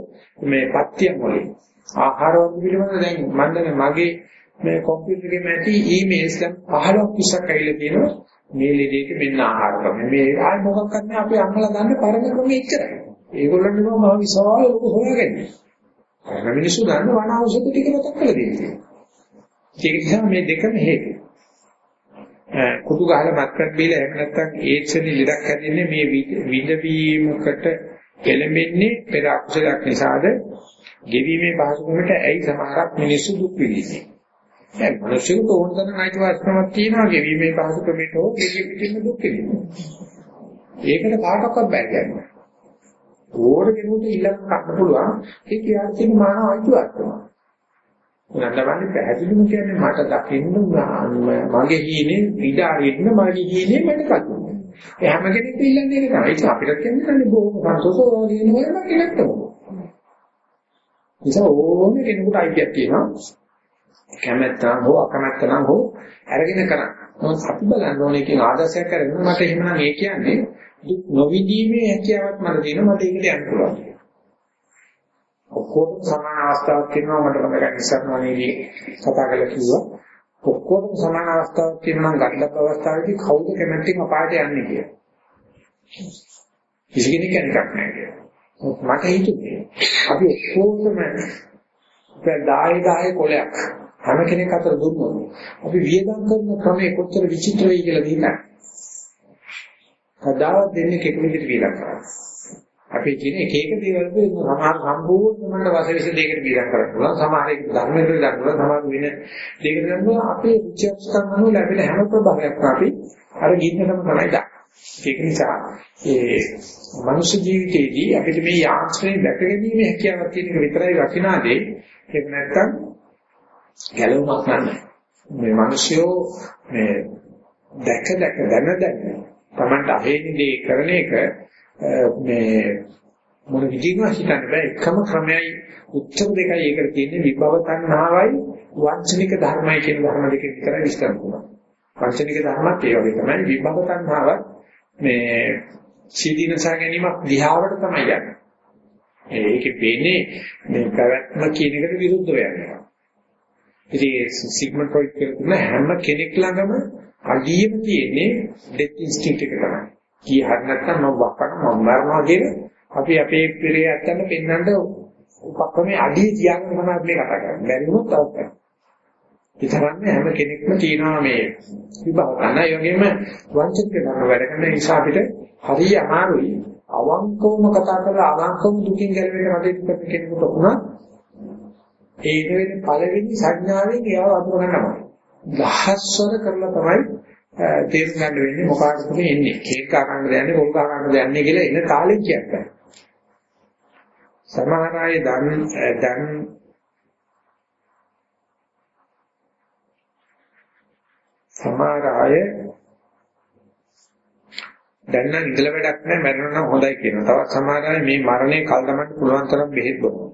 මේ පත්‍යම් වලින් ආහාර වර්ග පිළිබඳව දැන් මම දැන් මගේ මේ කම්පියුටර් එකේ ඇති ඊමේල්ස් දැන් 15ක් 20ක් ඇවිල්ලා තියෙනවා. මේ ලෙඩේට මෙන්න ආහාර ක්‍රම මේ ආයි මොකක්වත් නෑ අපේ අම්මලා දන්න පරණ ක්‍රමෙ ඉච්චරයි. ඒගොල්ලන්ට මම විශාල ලොකු හොයාගන්නේ. පරණ මිනිස්සු දන්න වන ඖෂධ ටික මතක් කරලා දෙන්නේ ඒක නිසා මේ දෙකම හේතු. කුඩු ගහලා මත්පැන් බීලා එහෙම නැත්නම් ඒඩ්ස් වලින් ලෙඩක් හැදෙන්නේ මේ විඳවීමකට එළඹෙන්නේ පෙර අකුසලයක් නිසාද? ගෙවීමේ පහසුකමට ඇයි සමහරක් මිනිස්සු දුක් විඳින්නේ? දැන් මිනිස්සුන්ට ඕන තරම් අයිතිවාසිකමක් තියෙනවා ගෙවීමේ පහසුකමට හෝ ගෙවීමේ දුක් විඳින්න. ඒකට කාටවත් බෑ කියන්නේ. ඕන කෙනෙකුට ඊළඟ ගන්න පුළුවන් ඒ කියන්නේ මානව අයිතිවාසිකම. උනන්දවන්නේ පැහැදිලිම කියන්නේ මට දකින්න මගේ හීනේ ඉඩාරින්න මගේ හීනේ මට කතුනේ. ඒ හැම කෙනෙක්ම ඉල්ලන්නේ ඒක තමයි. ඒක අපිට කියන්නේ බොහොම සන්තෝෂව කියන වල කෙනෙක් තමයි. නිසා ඕනේ කෙනෙකුට අයිතියක් තියෙනවා. කැමැත්තම හෝ අකමැත්තම හෝ අරගෙන කරන්න. මොකද අපි බලන්න ඕනේ කියන ආදර්ශයක් කරගෙන මට එහෙමනම් ඒ කියන්නේ දුක් නොවිදීමේ හැකියාවක් මට තියෙනවා මට ඒකට යන්න පුළුවන්. ඔක්කොම සමාන අවස්ථාවක් තියෙනවා මට මතකයි ඉස්සරහමදී කතා කරලා කිව්වා ඔක්කොම සමාන අවස්ථාවක් තියෙනවා නම් ගණ්ඩක අවස්ථාවේදී කවුද කැමැත්තෙන් අපායට යන්නේ කියලා. කිසි කෙනෙක් කියන්නේ නැහැ කියලා. මට හිතුනේ අපි ඔක්කොම දැන් 10 10 කොලයක් හැම කෙනෙක් අතර දුන්නොත් අපි වියදම් කරන ක්‍රමය කොච්චර විචිත්‍ර වෙයි කියලා දීලා. කදාවත් දෙන්නේ කෙනෙක් විදිහට වියදම් කරන්නේ. අපි කියන එක එක දේවල් වල සමහර සම්පූර්ණ මන වශයෙන් දෙයකට බෙදා කරන්න පුළුවන්. සමහර එක ධර්මයට දාන්න පුළුවන් සමහර වෙන දෙයකට ගන්නවා අපේ විචක්ෂකම් අනුව ලැබෙන හැම ප්‍රභාවයක්ම අපි අර ගින්නටම තමයි දාන්නේ ඒක නිසා ඒ මනුෂ්‍ය ජීවිතයේදී අපිට මේ යාත්‍රේ දැක ගැනීම හැකියාවක් තියෙන විතරයි රකින්නාදී ඒක නැත්තම් ගැලවුමක් නැහැ. මේ මිනිස්සුયો මේ දැක දැක දැන දැන Tamanට අහේනි දේ කරන එක මේ මොන විදිහකට හිතන්න බෑ එකම ක්‍රමයයි උත්තර දෙකයි ඒකට තියෙන්නේ විභව තණ්හාවයි වංචනික ධර්මයි කියන ධර්ම දෙක විතරයි විස්තර කරනවා. වංචනික ධර්මත් ඒ වගේ තමයි විභව තණ්හාව මේ සීදීනසා ගැනීමක් දිහාවට තමයි යන්නේ. ඒකේ වෙන්නේ මේ පැවැත්ම කියන එකට විරුද්ධව යනවා. ඉතින් සිග්මන්ඩ් ෆ්‍රොයිඩ් කියන හැම කෙනෙක් ළඟම අඩියෙම තියෙන්නේ ඩෙත් ඉන්ස්ටින්ක්ට් එක තමයි. කී හරි නැත්නම් මම වක්කන මම මරනවා කියන අපි අපේ පිරේ ඇත්තට පෙන්වන්න උපක්‍රමයේ අඩිය තියාගෙන තමයි අපි කතා කරන්නේ. බැරි වුණොත් තවත් ඉතරන්නේ හැම කෙනෙක්ම තියෙනවා මේ විභව ගන්න. ඒ වගේම වංචක කරන වැඩ කරන නිසා අපිට හරිය අමාරුයි. අවංකවම කතා කරලා අවංකවම දුකින් ගැලවෙන්න කටයුතු කරන කෙනෙකුට වුණා ඒ වෙන්නේ පළවෙනි සංඥාවෙන් ඒව අඳුර ගන්නවා. දහස්වර කරලා තමයි තේරුම් ගන්න වෙන්නේ මොකක්ද මේ එන්නේ කේක් කා ගන්නද යන්නේ පොල් කා ගන්නද යන්නේ කියලා එන තාලෙන් කියන්නේ සමහර අය දන් දන් සමහර අය දැන් නම් ඉඳලා වැඩක් නැහැ මරණ නම් හොඳයි කියනවා. තවත් සමහර අය මේ මරණය කල් තමන්ට පුළුවන් තරම් බෙහෙත් බොනවා.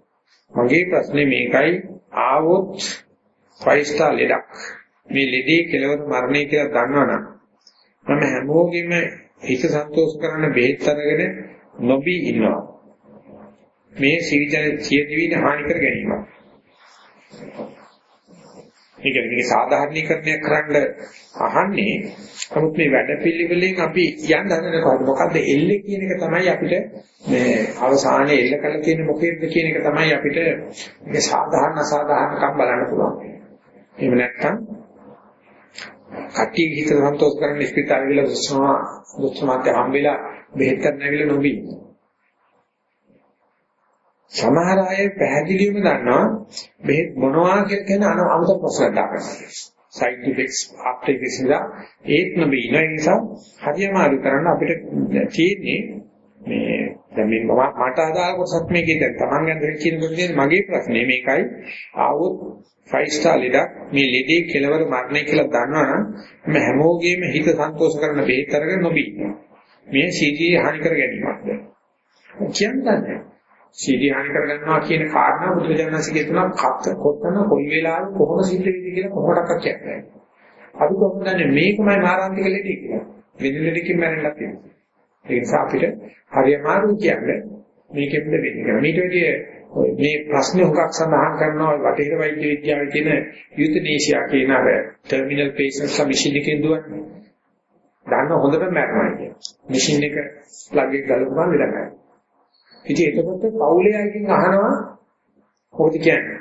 මගේ ප්‍රශ්නේ මේකයි ආවොත් 5 star ලෙඩක් මේ ලෙඩේ කෙලවර මරණය කියලා දන්නවනම් මම හැමෝගෙම හිත සන්තෝෂ කරන්න බෙහෙත් අරගෙන නොබී ඉන්නවා. මේ සිවිජන සිය දිවින හානි කර ගැනීම. ඒ කියන්නේ මේක සාධාරණීකරණය කරන්න අහන්නේ නමුත් මේ වැඩපිළිවෙලෙන් අපි යන්න හදන කොහොමද මොකද්ද එල්ලේ කියන එක තමයි අපිට මේ අවසානයේ එල්ල කරලා තියෙන මොකේද කියන එක තමයි අපිට මේ සාධාරණ අසාධාරණකම් බලන්න පුළුවන්. එහෙම නැත්නම් කට්ටිය හිත සන්තෝෂ කරන්න ස්පිතාලේ ගිහලා දුස්සනවා දුස්සමාත් හම්බෙලා බෙහෙත් නැවිලා නොබී. සමහර අය පැහැදිලිවම දන්නවා බෙහෙත් මොනවා කියලා කියන අනුතර ප්‍රශ්න දානවා. සයිඩ් ඉෆෙක්ට්ස් ආෆ්ටර් ඉෆෙක්ට්ස් ඉඳලා ඒත් නොබී ඉන නිසා හරියම අරු කරන්න අපිට තියෙන්නේ මේ දැන් මේ මම මට අදාළ කොටසක් මේකේ දැන් Taman ගැන කියනකොට මගේ ප්‍රශ්නේ මේකයි. ආවොත් 5 star ලෙඩක් මේ ලෙඩේ කෙලවර මරණය කියලා දන්නවනම් මම හැමෝගෙම හිත සන්තෝෂ කරන බෙහෙත් අරගෙන නොබී මේ සීදී හානි කර ගැනීමක්ද? කියන්නේ සීදී හානි කර ගන්නවා කියන කාරණා බුදුජානසිකේ තුන කත් කොතන කොයි වෙලාවෙ කොහොම සිද්ධ වෙයිද කියලා කොහොමඩක්වත් කියන්නේ අපි කොහොමද දන්නේ මේකමයි මාරාන්තික ලෙඩේ කියලා? වෙන ලෙඩකින් මැරෙන්නත් තියෙනවා ඒ නිසා අපිට හරියමාරු කියන්නේ මේකෙන්ද වෙන්නේ කියලා. මේට වැඩිය මේ ප්‍රශ්නේ හුඟක් සඳහන් කරනවා වටේර වෛද්‍ය විද්‍යාවේ තියෙන යුතනේෂියා කියන අර ටර්මිනල් පේෂන්ට්ස් ලා මැෂින් එකෙන් දුවන්නේ. දන්න හොඳට මැරෙනවා කියන. මැෂින් එක ප්ලග් එක ගලපුවම වෙලා නැහැ. ඉතින් එතකොට පවුලේ අයකින් අහනවා කොහොමද කියන්නේ?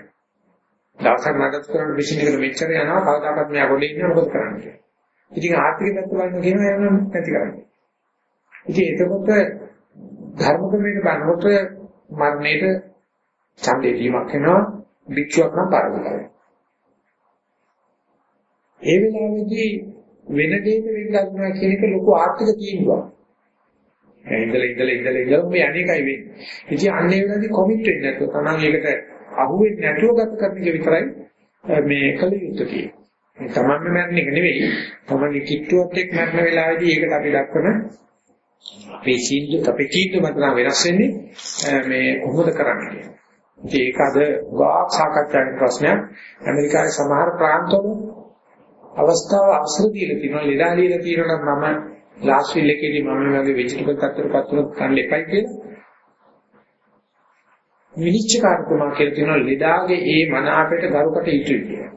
දවසක් නඩත් කරන මැෂින් එකට මෙච්චර යනවා කවදාකවත් මෙයා ගොඩේ ඉන්න මොකද කරන්නේ? ඉතින් ආර්ථික පැත්ත බලන්න කියනවා යනවා නැති කරන්නේ. ඉතින් එතකොට ධර්ම ක්‍රමයක බලනකොට මරණයට ඡන්දේ දීමක් වෙනවා භික්ෂුවක් නම් පාරමිතාවයි. ඒ වෙලාවේදී වෙන දෙයක වෙන්නනවා කියන එක ලොකු ආර්ථික තීන්දුවක්. ඒ ඉඳලා ඉඳලා ඉඳලා ඉඳලා මේ අනේකයි වෙන්නේ. ඉතින් අන්නේ වෙලාවේදී කොමිට් වෙන්නේ නැතුව තමන් ඒකට අහුවෙන්නේ නැතුව ගත කරන එක විතරයි මේ කල යුත්තේ. මේ තමන්ම මරණ එක නෙවෙයි. තමන් කිට්ටුවත් එක්ක මරණ වෙලාවේදී ඒකට අපි දක්වන අපේ සීල අපේ තීන්දුව මත වෙනස් වෙන්නේ මේ කොහොමද කරන්නේ ඒක අද වාක් සාකච්ඡාවේ ප්‍රශ්නයක්. ඇමරිකාවේ සමහර ප්‍රාන්තවල අවස්ථාව අවසර දීලා තියෙනවා ලෙඩා දීලා තියෙනවා නම් මම ලාස්ට් විල් එකේදී මම මේ වගේ වෙජිටබල් තත්ත්වයකට පත් කන්න එපයි කියලා. විනිශ්චයකාරතුමා කියලා තියෙනවා ලෙඩාගේ ඒ මන අපේට ගරුකට ඉතුරු කියලා.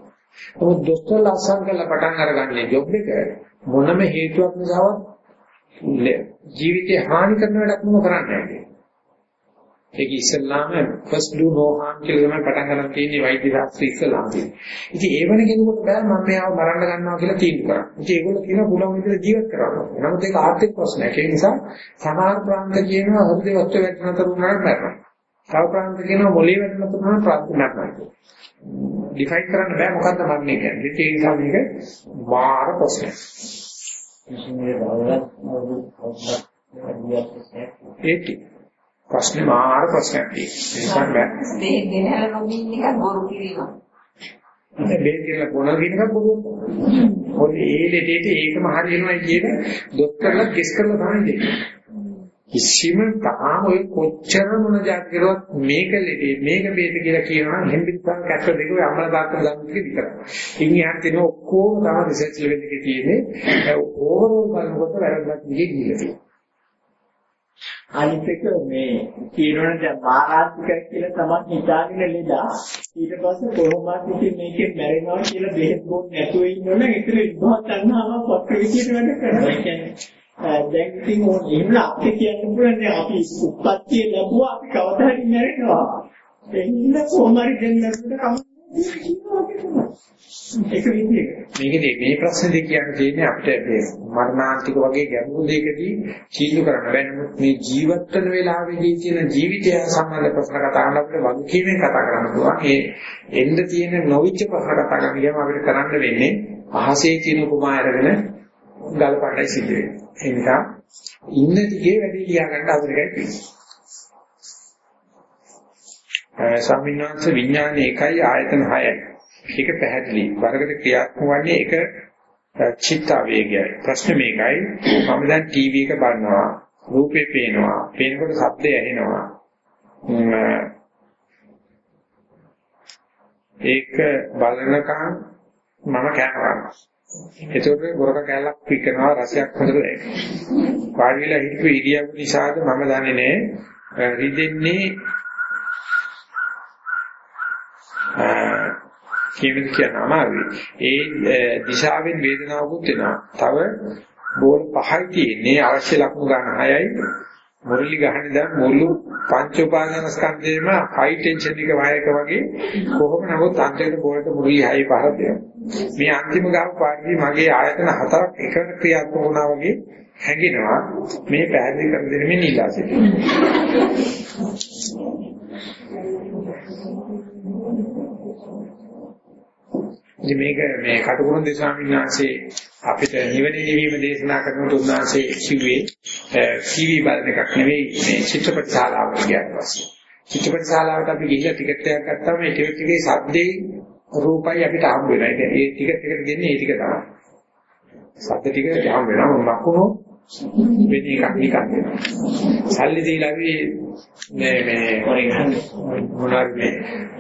නමුත් දොස්තරලා අසං කරලා පටන් අරගන්නේ ජොබ් එක මොනම හේතුවක් නිසාවත් ජීවිතේ හානි කරන වැඩක් මොන කරන්නේ ඒක ඉස්සල්ලාම first do no harm කියලා තමයි පටන් ගන්න තියෙන්නේ වෛද්‍ය ශාස්ත්‍රය ඉස්සල්ලාම තියෙන්නේ. ඉතින් ඒ වෙන කෙනෙකුට බෑ මම මෙයාව මරන්න ගන්නවා කියලා තීන්දුව කරා. ඉතින් ඒගොල්ලෝ කියනවා පුළුවන් විදිහට ජීවත් කරනවා. නමුත් ඒක ආර්ථික ප්‍රශ්නයක්. ඒ නිසා සමහර ප්‍රාන්ත කියනවා හෘද වස්තු වැටෙන තරුණාට මරනවා. තව ප්‍රාන්ත කියනවා මොලේ වැටෙන තරුණාට ප්‍රාන්ත මරනවා. ඩිෆයින් කරන්න බෑ මොකද්ද මරන්නේ කියන්නේ. ඒ නිසා මේක මාර ප්‍රශ්නයක්.
විශ්වයේ බලවත් අවුරුදු
ඒක ප්‍රශ්නේ මාර ප්‍රශ්නයක් තියෙනවා.
මේ දෙනහල නොමින් එක බොරු කිරීම.
ඒක බේත් කියලා කොනල් කියන එකක් බොරුවක්. මොකද ඒ දෙටේට ඒකම හරියනවා කියන දොස්තරලා කෙස් කරලා තමයි දෙන්නේ. කිසිම තාම ඔය කොච්චර මොන જાතිරවත් මේක ලෙඩේ මේක බේත කියලා කියනවා නම් හෙම්බිත්තන් කැක්ක දෙක ඔය අම්මලා තාත්තලා ළඟ ටික විතරයි. ඉන් එහාට තියෙන ඔක්කොම තමයි රිසර්ච් ලෙවල් එකේ තියෙන්නේ. ඕවරෝල් බලනකොට වැරද්දක් දිගේ ගිහිල්ලා තියෙනවා.
අනිත් එක මේ කියනවනේ දැන් මාරාත්මකයි කියලා තමයි හිතාගෙන ලෙඩා ඊට පස්සේ කොහොමද ඉතින් මේකෙන් මැරෙනවා කියලා බෙහෙත් බොන්න නැතුව ඉන්නවනම් ඒතර ඉබ්බා තණ්හාව පක්ක විදියට වැඩ කරනවා. ඒ කියන්නේ දැන් ඉතින් ඕන එහෙම අපිට කියන්න පුළුවන් අපි උප්පත්තිය ලැබුවා අපි කවදා හරි මැරෙනවා. එන්න කොහොම හරි දැන් මැරුණට ඒක විදිහට.
මේකදී මේ ප්‍රශ්නේ කියන්න තියෙන්නේ අපිට මේ මරණාන්තික වගේ ගැඹුරු දෙයකදී තීන්දුව කරන්න බෑ. නමුත් මේ ජීවත් වෙන වෙලාවේදී තියෙන ජීවිතය සම්බන්ධ ප්‍රශ්න කතා කරන අපිට වගකීමෙන් කතා කරන්න පුළුවන්. ඒ එන්න තියෙන නොවිච්ච ප්‍රශ්න කතා කරන ගියාම අපිට කරන්න වෙන්නේ අහසේ තියෙන උපමා අරගෙන ගල්පණ්ඩයි සිද්ධ වෙන්නේ. ඒ නිසා ඉන්න දිගේ වැඩි ලියා ගන්න අවශ්‍යයි තියෙනවා. ස්වාමීන් වහන්සේ විඥානයේ එකයි ආයතන 6යි. ඒක පැහැදිලි. වරකට ක්‍රියාත්මක වන්නේ ඒක චිත්ත වේගයයි. ප්‍රශ්න මේකයි. මම දැන් ටීවී එක බලනවා. රූපේ පේනවා. පේනකොට ශබ්දය ඇහෙනවා. ඒක බලනකම් මම කෑමරනවා. එතකොට ගොරක කැලක් පිටනවා රසයක් හොඳට දැනෙනවා. පාඩි වෙලා හිටපු ඉරියව් නිසාද මම දන්නේ නෑ රිදෙන්නේ කියමද කියන අමාරුයි. ඒ දිශාවෙන් වේදනාවකුත් එනවා. තව බෝල් පහයි තියෙන්නේ අවශ්‍ය ලක්ෂණ ගන්න හයයි මුරලි ගහන දැන් මුළු පංච උපාදාන ස්කන්ධේම හයි ටෙන්ෂන් එක වායක වගේ කොහොම නමුත් අන්තිමට බෝලට මුරලි හයි පහර දෙනවා මේ අන්තිම ගාම පාඩියේ මගේ ආයතන හතරක් එකට ක්‍රියාත්මක වුණා වගේ හැඟෙනවා. මේ පැහැදිලි කර දෙන්නේ නිලා ඉතින් මේක මේ කටුකුරුන් දෙස්වාමීන් වහන්සේ අපිට නිවන නිවීම දේශනා කරනකොට උන්වහන්සේ කිව්වේ ටීවී බලන එකක් නෙවෙයි මේ චිත්‍රපට ශාලාවට ගියාට පස්සේ. චිත්‍රපට ශාලාවට අපි ගිහිල්ලා ටිකට් එකක් ගත්තාම ඒ ටිකට් එකේ සද්දේ රූපයි අපිට හම්බ වෙනවා. ඒ ටිකට් එකට දෙන්නේ ඒ ටික තමයි. සද්ද ටික හම්බ වෙනවා. ලකුණු වෙන එකක් නිකන් දෙනවා. සල්ලි දීලා අපි මේ මේ මොනවාද මේ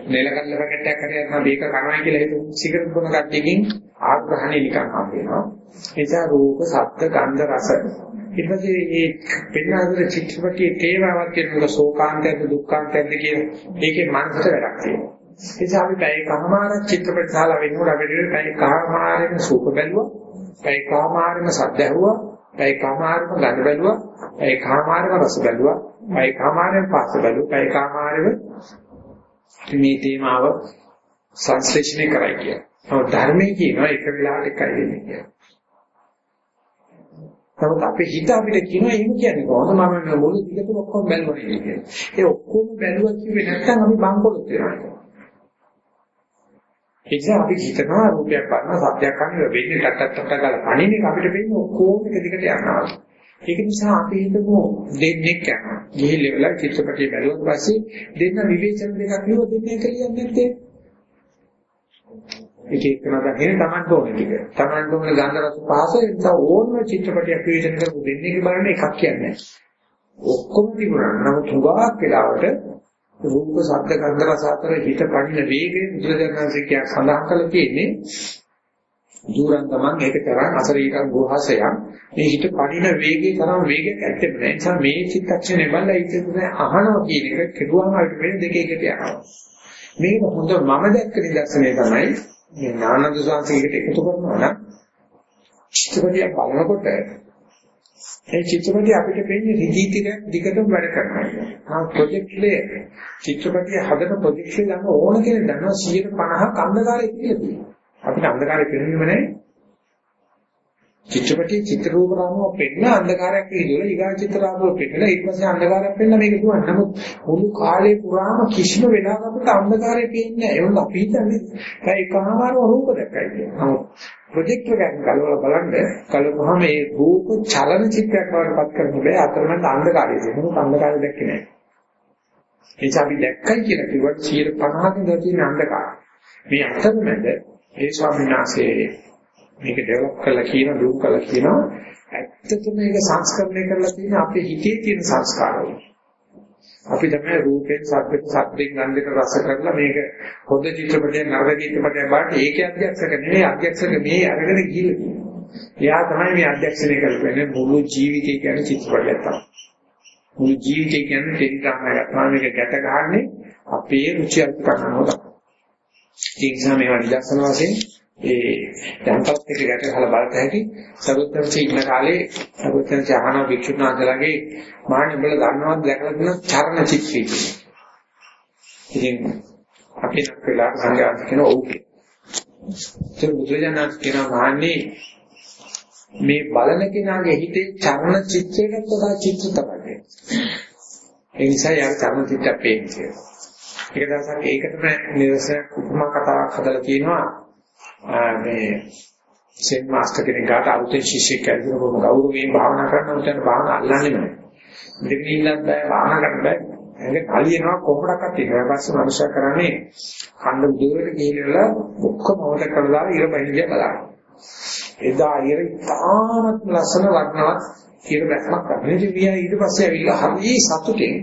නෙලකල්ල පැකට් එකක් හරි අරන් මේක කරනවා කියලා හිතුව සිගරට් බොන කට්ටියකින් ආග්‍රහණය නිකන් හම්බ වෙනවා. ඒ නිසා රූප, ශබ්ද, ගන්ධ, රස ඊට පස්සේ මේ පෙන්නාදර චිත්‍රපටයේ තේමාවක් කියන ශෝකාන්තයද දුක්ඛාන්තයද කියන මේකේ මනසට වැඩක් තියෙනවා. ඒ නිසා අපි පැය කමාර චිත්‍රපට ශාලා වෙනකොට අපිට පැය කමාරෙම සූප බැලුවා. පැය කමාරෙම සද්ද ඇහුවා. පැය කමාරෙම ගඳ බැලුවා. පැය කමාරෙම රස බැලුවා. පැය කමාරෙම පස්ස බැලුවා. පැය කමාරෙම මේ තේමාව සංශ්ලේෂණය කරයි කියන. නමුත් ධර්මයේ කියනවා එක වෙලාවට එකයි වෙන්නේ කියලා. නමුත් අපේ හිත අපිට කියනවා එහෙම කියන්නේ කොහොමද මම මුළු දිගටම ඔක්කොම බැලුවා කියලා. ඒ ඔක්කොම බැලුවා කිව්වේ නැත්නම් අපි බංකොලොත් වෙනවා. ඒ නිසා අපි හිතනවා රූපයක් බලනවා සත්‍යයක් කරනවා වෙන්නේ ටක් ටක් ටක් ගාලා පණින එක අපිට වෙන්නේ ඔක්කොම එක දිගට යනවා. ඒක නිසා අපි හිතමු දෙන්නෙක් යනවා. ගිහිල්ලා වෙලා චිත්‍රපටිය බැලුවාට පස්සේ දෙන්න විවේචන දෙකක් ලියුව දෙන්නේ කියලා නැත්තේ. ඒක එක්කන දකින Taman ඕනේ ටික. Taman ඕනේ ගන්ධ රස පහස ඒ නිසා ඕනම චිත්‍රපටියක් විවේචන කරපු දෙන්නේ බලන්න එකක් කියන්නේ. ඔක්කොම තිබුණා. නමුත් හුඟක් වෙලාවට රූප ශබ්ද ගන්ධ රස අතර හිත පණින වේගය බුදුදහමසේ කිය සඳහන් කරලා තියෙන්නේ දුරන් ගමන් ඒක තරම් අසරීකම් ගෝහසයක් මේ හිත පණින වේගයේ තරම් වේගයක් ඇත්තේ නැහැ. ඒ නිසා මේ චිත්තක්ෂණය බලලා ඉතින් අහනවා කියන එක කෙරුවාම අපිට වෙන දෙක එකට යනවා. මේක හොඳ මම දැක්ක නිදර්ශනය තමයි මේ ඥානන්ද සාංශිකට එකතු කරනවා නම් චිත්තපටිය බලනකොට ඒ චිත්‍රපටිය අපිට පෙන්නේ රිදී ටික දිගටම වැඩ කරනවා. ආ ප්‍රොජෙක්ට් ලේ චිත්‍රපටිය හදන ප්‍රොජෙක්ට් එක ගන්න ඕන කෙනෙක් දන්නවා 150ක් අන්ධකාරය කියලා තියෙනවා. අපිට අන්ධකාරය පෙනෙන්නේ නැහැ. චිත්‍රපටියේ චිත්‍ර රූප රාමුව පෙන්න අන්ධකාරයක් විදිහට ඊගා චිත්‍ර රාමුව පෙන්නලා ඊට පස්සේ අන්ධකාරයක් පෙන්න මේක දුවන. නමුත් මුළු කාලේ පුරාම කිසිම වෙලාවක අපිට අන්ධකාරය පේන්නේ නැහැ. ඒක අපි හිතන්නේ ඒ එකමාරව රූප දැක්කයි කියලා. නමුත් ප්‍රොජෙක්ටර් එකක් ගලවලා බලන්න කලපුවාම මේ රූප චලන චිත්‍රයක් වඩපත් කරන්න බෑ අතරමැද අන්ධකාරය තියෙනවා. මොකද අන්ධකාරය දැක්කේ නැහැ. එනිසා අපි දැක්කයි කියලා කිව්වට 50කින් තියෙන අන්ධකාරය. මේ අතරමැද ඒ ස්වාමීන් වහන්සේ මේක ඩෙවලොප් කරලා කියන දුක් කරලා කියනවා ඇත්තටම මේක සංස්කරණය කරලා තියෙන අපේ හිතේ තියෙන සංස්කාරවල. අපි තමයි රූපෙන් සද්දෙන් සද්දෙන් ගන්ධෙන් රස කරලා මේක හොඳ චිත්‍රපටයක් නරක චිත්‍රපටයක් බලන්න ඒකේ අධ්‍යක්ෂක නෙවෙයි අධ්‍යක්ෂක මේ අරගෙන ගිහිල්ලා තියෙනවා. එයා තමයි මේ අධ්‍යක්ෂණය කරන්නේ මුළු ජීවිතය කියන්නේ චිත්‍රපටයක් තමයි. මුළු ජීවිතය කියන්නේ ටෙලිග්‍රාම් එකක්. මම මේක ගැට ගහන්නේ අපේ රුචි අරුචිකම් තමයි. ඒ නිසා මේවා නිදර්ශන වශයෙන් ඒ දැන්පත් එක ගැට ගහලා බලත හැකි සරුවත්තරචි ඉන්න කාලේ සරුවත්තරචි අහන වික්ෂුණාන්දලගේ මාන්නේ බල දන්නවද දැකලා තියෙන චරණ චිත්‍රය කියන්නේ. ඉතින් අපි නක්කලා සංඝයාත් කියන ඔව්. ඒ බුදුජානක කියන මාන්නේ මේ බලන කෙනාගේ හිතේ චරණ චිත්‍රයකට වඩා චිත්‍ර තමයි. ඒ නිසා යාර චරණ චිත්‍රය පේන්නේ. ඒක දවසක් ඒකටම නිරසයක් උපමා කතාවක් හදලා තියෙනවා මේ සෙන් මාස්ටර් කෙනෙක් ගාට අලුතෙන් ශිෂ්‍යෙක් ඇවිල්ලා බොහොම ගෞරවයෙන් භාවනා කරන උන්ට භාවනා අල්ලන්නේ නැහැ. මෙතන ඉන්නත් බෑ භාවනා කරන්න බෑ. ඒක කලියනවා කොහොමඩක්වත් තියෙනවා. ඊට පස්සේ මනුෂ්‍ය කරන්නේ කන්න උදේට ගිහිල්ලා ඔක්කොම මොකට කරලා ඉර බහින්දිය බලන්න. එදා ඉර තාමත් ලස්සන වර්ණවත් ඉර බැස්මක් කරන්නේ. ඉතින් ඊට පස්සේ ඇවිල්ලා හරි සතුටින්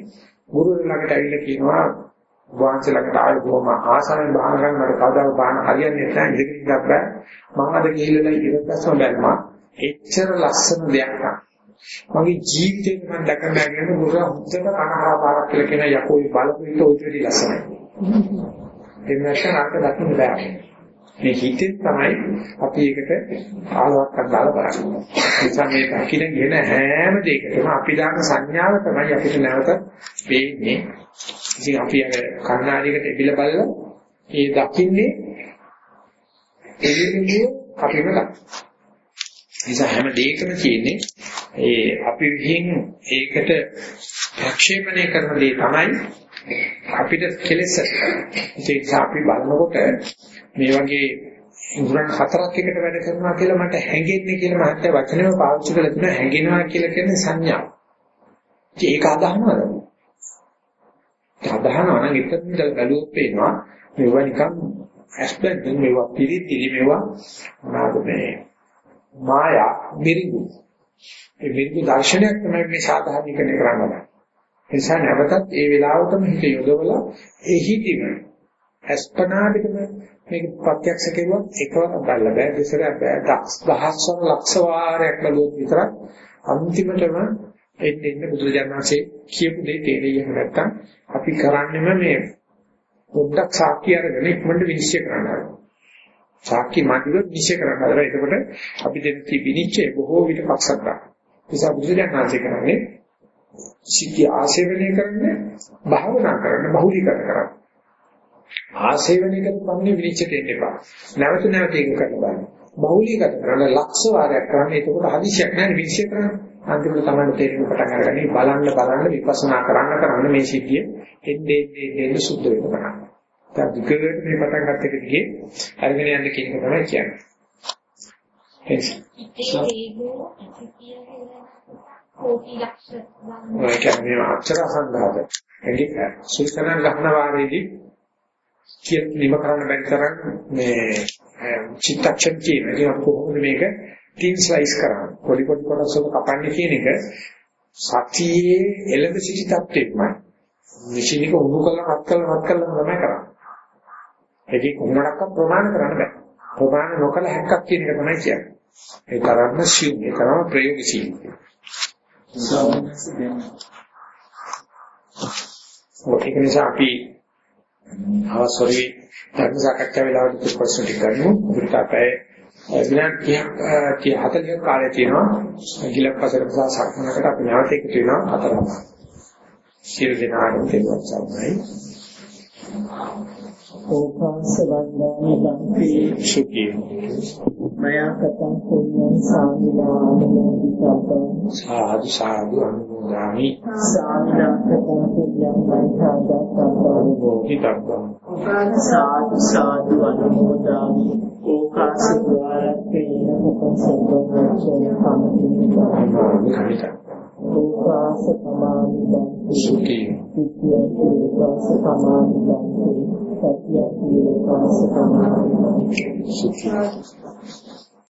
ගුරු ළඟට ඇවිල්ලා කියනවා වහන්සේ ළඟට ආවේ බොහොම ආසාවෙන් බාහන ගන්න මට කවදාවත් බාහන හරියන්නේ නැහැ. ඉඳගෙන ඉන්නත් බෑ. මම අද ගිහිල්ලා ඉරපස්සම බැලුවා එච්චර ලස්සන දෙයක් නෑ. මගේ ජීවිතේ මම දැක බැගෙන මුර හොඳට කනහා පාරක් කියලා කියන යකෝයි බලපු විට ඔය විදිහට ලස්සනයි. එහෙම නැත්නම් අර්ථ දකින්න බෑ. මේ හිතෙන් තමයි අපි ඒකට ආලවක්ක් දාලා බලන්නේ. නිසා මේ දකින්න ගෙන හැම දෙයකටම අපි දාන සංඥාව තමයි අපිට නැවත පේන්නේ. ඉතින් අපි අර කන්නාඩියකට එබිල බලලා ඒ දකින්නේ එළියේ අපිම දකින්න. නිසා හැම දෙයකම තියෙන්නේ ඒ අපි විහිං ඒකට ප්‍රක්ෂේපණය කරන දේ තමයි අපිට කෙලෙස. ඒ නිසා අපි බලනකොට මේ වගේ ඉන්ද්‍රයන් හතරක් එකට වැඩ කරනවා කියලා මට හැඟෙන්නේ කියලා මහත්ය වචනේම පාවිච්චි කරලා තියෙනවා හැඟෙනවා කියලා කියන්නේ සංඥා. ඒක අදහනවද? අදහනවා නම් ඉතින් ඉඳලා බැලුවොත් පේනවා මේවා නිකන් ඇස්බෙන් මේවා පිළිතිලි මේවා මොනවාද මේ මායා මිරිඟු. ඒ මිරිඟු දර්ශනයක් තමයි මේ සාධාරණීකරණය කරන්නේ. ඒ නිසා නැවතත් ඒ වෙලාවටම හිත යොදවලා එහිදීම අස්පනා පිටම මේක ප්‍රත්‍යක්ෂ කෙරුවත් එකවර බලලා බෑ දෙසරක් බෑ දක්ස් දහස්වර ලක්ෂ වාරයක් බලුවොත් විතරක් අන්තිමටම එන්නේ එන්නේ බුදුරජාණන්සේ කියපු දේ තේරෙන්නේ නැත්තම් අපි කරන්නේම මේ පොඩ්ඩක් සාක්ෂි අරගෙන ඉක්මනට විනිශ්චය කරනවා. සාක්ෂි මාතිව විනිශ්චය කරනවා. එතකොට අපි දෙන විනිශ්චය බොහෝ විට පක්ෂක් ගන්නවා. නිසා බුදුරජාණන්සේ කරන්නේ සිද්ධි ආශේවනය කරන්න භාවනා කරන්න බහුලීකරණ කරන්න. ආශේවනය කරපන්නේ විනිශ්චයට එන්න එපා. නැවත නැවත ඒක කරන්න බලන්න. බහුලීකරණ කරන ලක්ෂ වාරයක් කරන්න එතකොට හදිසියක් නැහැ විනිශ්චය කරන්න. අන්තිමට තමයි තේරෙන්න පටන් අරගන්නේ බලන්න බලන්න විපස්සනා කරන්න කරන්න මේ සිද්ධිය එන්නේ එන්නේ සුද්ධ වෙන පටන්. දැන් විකල්ප මේ පටන් ගන්න එක දිගේ අරගෙන යන්න කියන එක තමයි කියන්නේ. ඒක
කෝටි ලක්ෂ
ඔය කියන්නේ අක්ෂර සංඝාත. ඒක සුල්තනන් ගහන වාරේදී කිය නිම කරන්න බැරි තරම් මේ චිත්තක්ෂණ කියන එක කොහොමද මේක තින් ස්ලයිස් කරන්නේ පොඩි පොඩි කොටස් වල කපන්නේ කියන එක සතියේ එළඹ සිටි තත්ත්වෙමයි. මැෂින් එක උණු කරලා රත් කරලා රත් කරලා තමයි කරන්නේ. ඒකේ කොහොමඩක්වත් ප්‍රමාණ කරන්න බෑ. ප්‍රමාණ නොකල හැක්කක් කියන එක තමයි කියන්නේ. ඒ තරම්ම සියුම් ඒ තරම්ම ප්‍රයෝගශීලී. ඒක නිසා අපි අවසරි ධර්ම සාකච්ඡා වෙලාවට ප්‍රශ්න ටික ගන්නමු. අපිට අපේ විනාඩි 30 40 කාලය තියෙනවා. ගිලප්පසර සහ සක්මනකට අපි නැවත එකතු වෙනවා හතරක්. සියලු දෙනාටම තෙරුවන් සරණයි.
ඕපාසවන්දානි බන්ති
සුඛී
මයා කතං පුඤ්ඤං සාමිනා අනුමෝදිතං
සාදු සාදු අනුමෝදාමි.
සාමිනා කතං පුඤ්ඤං මෛත්‍යාදත්තං
හිතක්වා
සාදු සාදු අනුමෝදාමි. ඕකාස ද්වාරත්තේන කතං සම්බන්ධයෙන් කම්මිත
කමිත
ඕකාස සමානිදං
සුඛී.
සිද්ධිය ඕකාස සමානිදං සත්‍ය ඕකාස සමානිදං
සුඛී